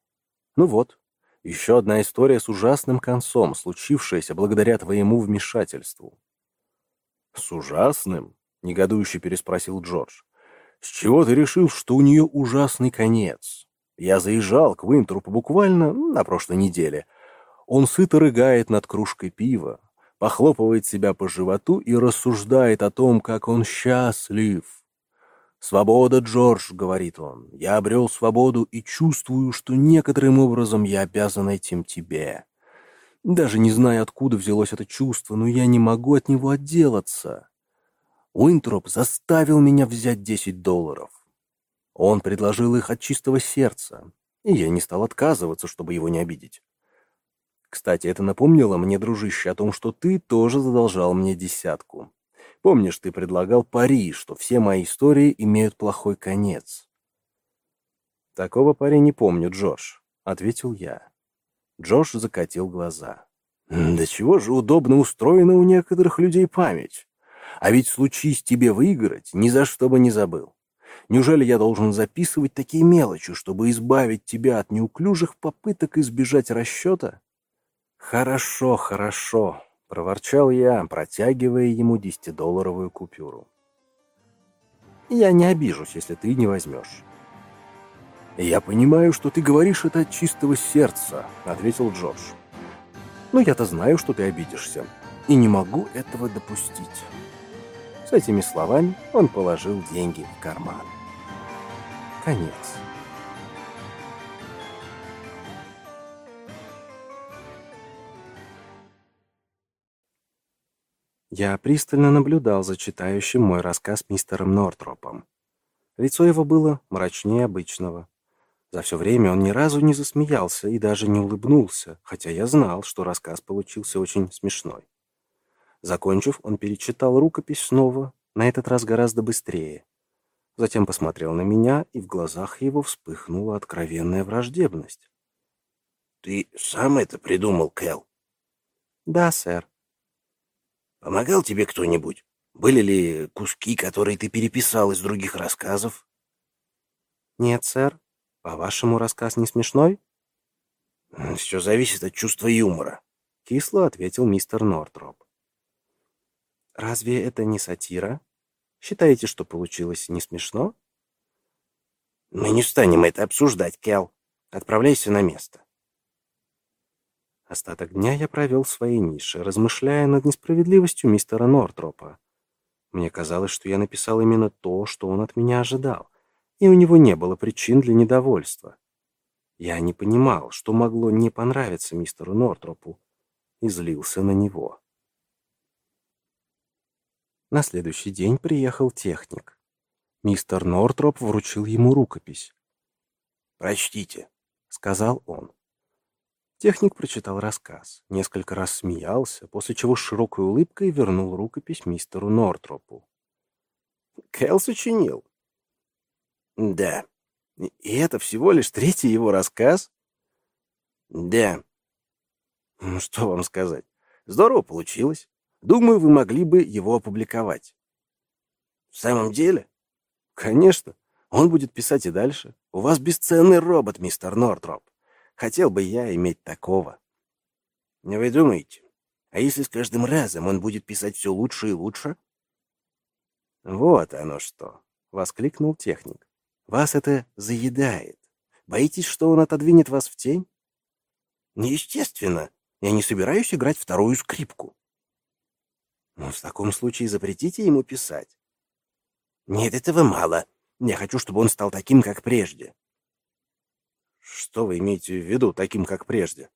Ну вот, Еще одна история с ужасным концом, случившаяся благодаря твоему вмешательству. С ужасным? Негодующе переспросил Джордж. С чего ты решил, что у нее ужасный конец? Я заезжал к Винтерупу буквально на прошлой неделе. Он сыто рыгает над кружкой пива, похлопывает себя по животу и рассуждает о том, как он счастлив. «Свобода, Джордж», — говорит он, — «я обрел свободу и чувствую, что некоторым образом я обязан этим тебе. Даже не знаю, откуда взялось это чувство, но я не могу от него отделаться. Уинтроп заставил меня взять 10 долларов. Он предложил их от чистого сердца, и я не стал отказываться, чтобы его не обидеть. Кстати, это напомнило мне, дружище, о том, что ты тоже задолжал мне десятку. Помнишь, ты предлагал пари, что все мои истории имеют плохой конец? Такого пари не помню, Джордж, ответил я. Джордж закатил глаза. Да чего же удобно устроена у некоторых людей память. А ведь случись тебе выиграть, ни за что бы не забыл. Неужели я должен записывать такие мелочи, чтобы избавить тебя от неуклюжих попыток избежать расчета? Хорошо, хорошо, проворчал я, протягивая ему десятидолларовую купюру. Я не обижусь, если ты не возьмешь. «Я понимаю, что ты говоришь это от чистого сердца», — ответил Джордж. «Но я-то знаю, что ты обидишься, и не могу этого допустить». С этими словами он положил деньги в карман. Конец. Я пристально наблюдал за читающим мой рассказ мистером Нортропом. Лицо его было мрачнее обычного. За все время он ни разу не засмеялся и даже не улыбнулся, хотя я знал, что рассказ получился очень смешной. Закончив, он перечитал рукопись снова, на этот раз гораздо быстрее. Затем посмотрел на меня, и в глазах его вспыхнула откровенная враждебность. «Ты сам это придумал, Кэл?» «Да, сэр». «Помогал тебе кто-нибудь? Были ли куски, которые ты переписал из других рассказов?» «Нет, сэр. По-вашему, рассказ не смешной?» «Все зависит от чувства юмора», — кисло ответил мистер Нортроп. Разве это не сатира? Считаете, что получилось не смешно? Мы не станем это обсуждать, Кел. Отправляйся на место. Остаток дня я провел в своей нише, размышляя над несправедливостью мистера Нортропа. Мне казалось, что я написал именно то, что он от меня ожидал, и у него не было причин для недовольства. Я не понимал, что могло не понравиться мистеру Нортропу, и злился на него. На следующий день приехал техник. Мистер Нортроп вручил ему рукопись. «Прочтите», — сказал он. Техник прочитал рассказ, несколько раз смеялся, после чего с широкой улыбкой вернул рукопись мистеру Нортропу. «Кэл сочинил?» «Да. И это всего лишь третий его рассказ?» «Да». «Ну, что вам сказать? Здорово получилось. Думаю, вы могли бы его опубликовать. В самом деле? Конечно. Он будет писать и дальше. У вас бесценный робот, мистер Нортроп. Хотел бы я иметь такого. Не вы думаете? А если с каждым разом он будет писать все лучше и лучше? Вот оно что, воскликнул техник. Вас это заедает. Боитесь, что он отодвинет вас в тень? Неестественно. Я не собираюсь играть вторую скрипку. Ну, в таком случае запретите ему писать. Нет, этого мало. Я хочу, чтобы он стал таким, как прежде. Что вы имеете в виду таким, как прежде?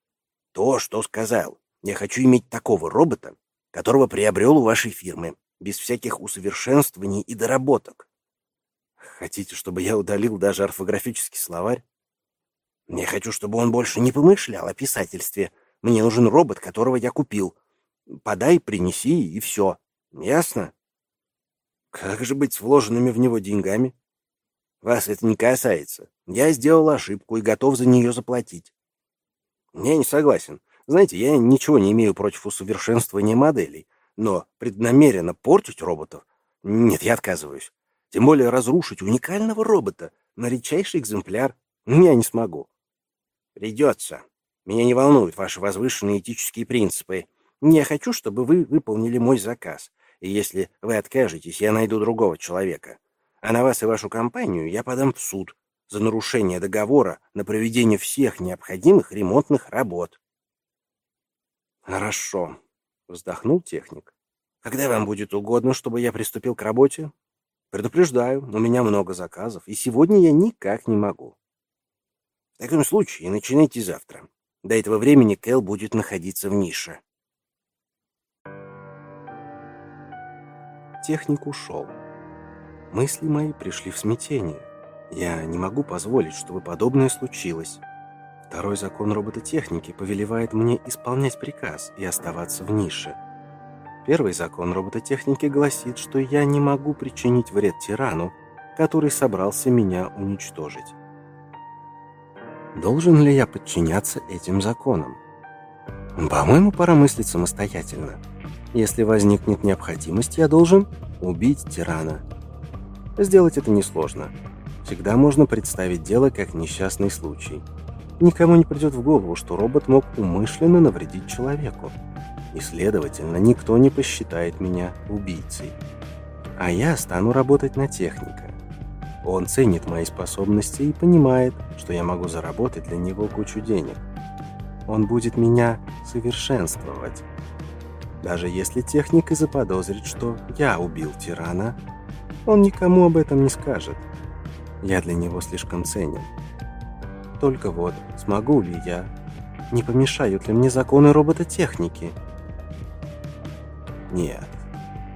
То, что сказал. Я хочу иметь такого робота, которого приобрел у вашей фирмы, без всяких усовершенствований и доработок. Хотите, чтобы я удалил даже орфографический словарь? Я хочу, чтобы он больше не помышлял о писательстве. Мне нужен робот, которого я купил, Подай, принеси, и все. Ясно? Как же быть с вложенными в него деньгами? Вас это не касается. Я сделал ошибку и готов за нее заплатить. Я не согласен. Знаете, я ничего не имею против усовершенствования моделей, но преднамеренно портить роботов? Нет, я отказываюсь. Тем более разрушить уникального робота на редчайший экземпляр я не смогу. Придется. Меня не волнуют ваши возвышенные этические принципы. Я хочу, чтобы вы выполнили мой заказ. И если вы откажетесь, я найду другого человека. А на вас и вашу компанию я подам в суд за нарушение договора на проведение всех необходимых ремонтных работ. Хорошо, вздохнул техник. Когда вам будет угодно, чтобы я приступил к работе? Предупреждаю, у меня много заказов, и сегодня я никак не могу. В таком случае начинайте завтра. До этого времени Кэл будет находиться в нише. Техник ушел. Мысли мои пришли в смятение. Я не могу позволить, чтобы подобное случилось. Второй закон робототехники повелевает мне исполнять приказ и оставаться в нише. Первый закон робототехники гласит, что я не могу причинить вред тирану, который собрался меня уничтожить. Должен ли я подчиняться этим законам? По-моему, пора мыслить самостоятельно. Если возникнет необходимость, я должен убить тирана. Сделать это несложно. Всегда можно представить дело как несчастный случай. Никому не придет в голову, что робот мог умышленно навредить человеку. И, следовательно, никто не посчитает меня убийцей. А я стану работать на техника. Он ценит мои способности и понимает, что я могу заработать для него кучу денег. Он будет меня совершенствовать. Даже если техник и заподозрит, что я убил тирана, он никому об этом не скажет. Я для него слишком ценен. Только вот, смогу ли я? Не помешают ли мне законы робототехники? Нет,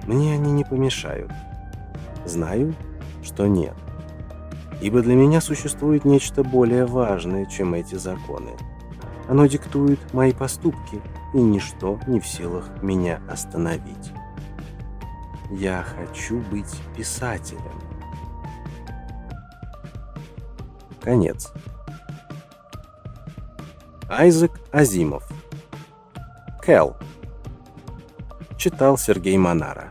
мне они не помешают. Знаю, что нет ибо для меня существует нечто более важное, чем эти законы. Оно диктует мои поступки, и ничто не в силах меня остановить. Я хочу быть писателем. Конец. Айзек Азимов. Кэл. Читал Сергей Монара.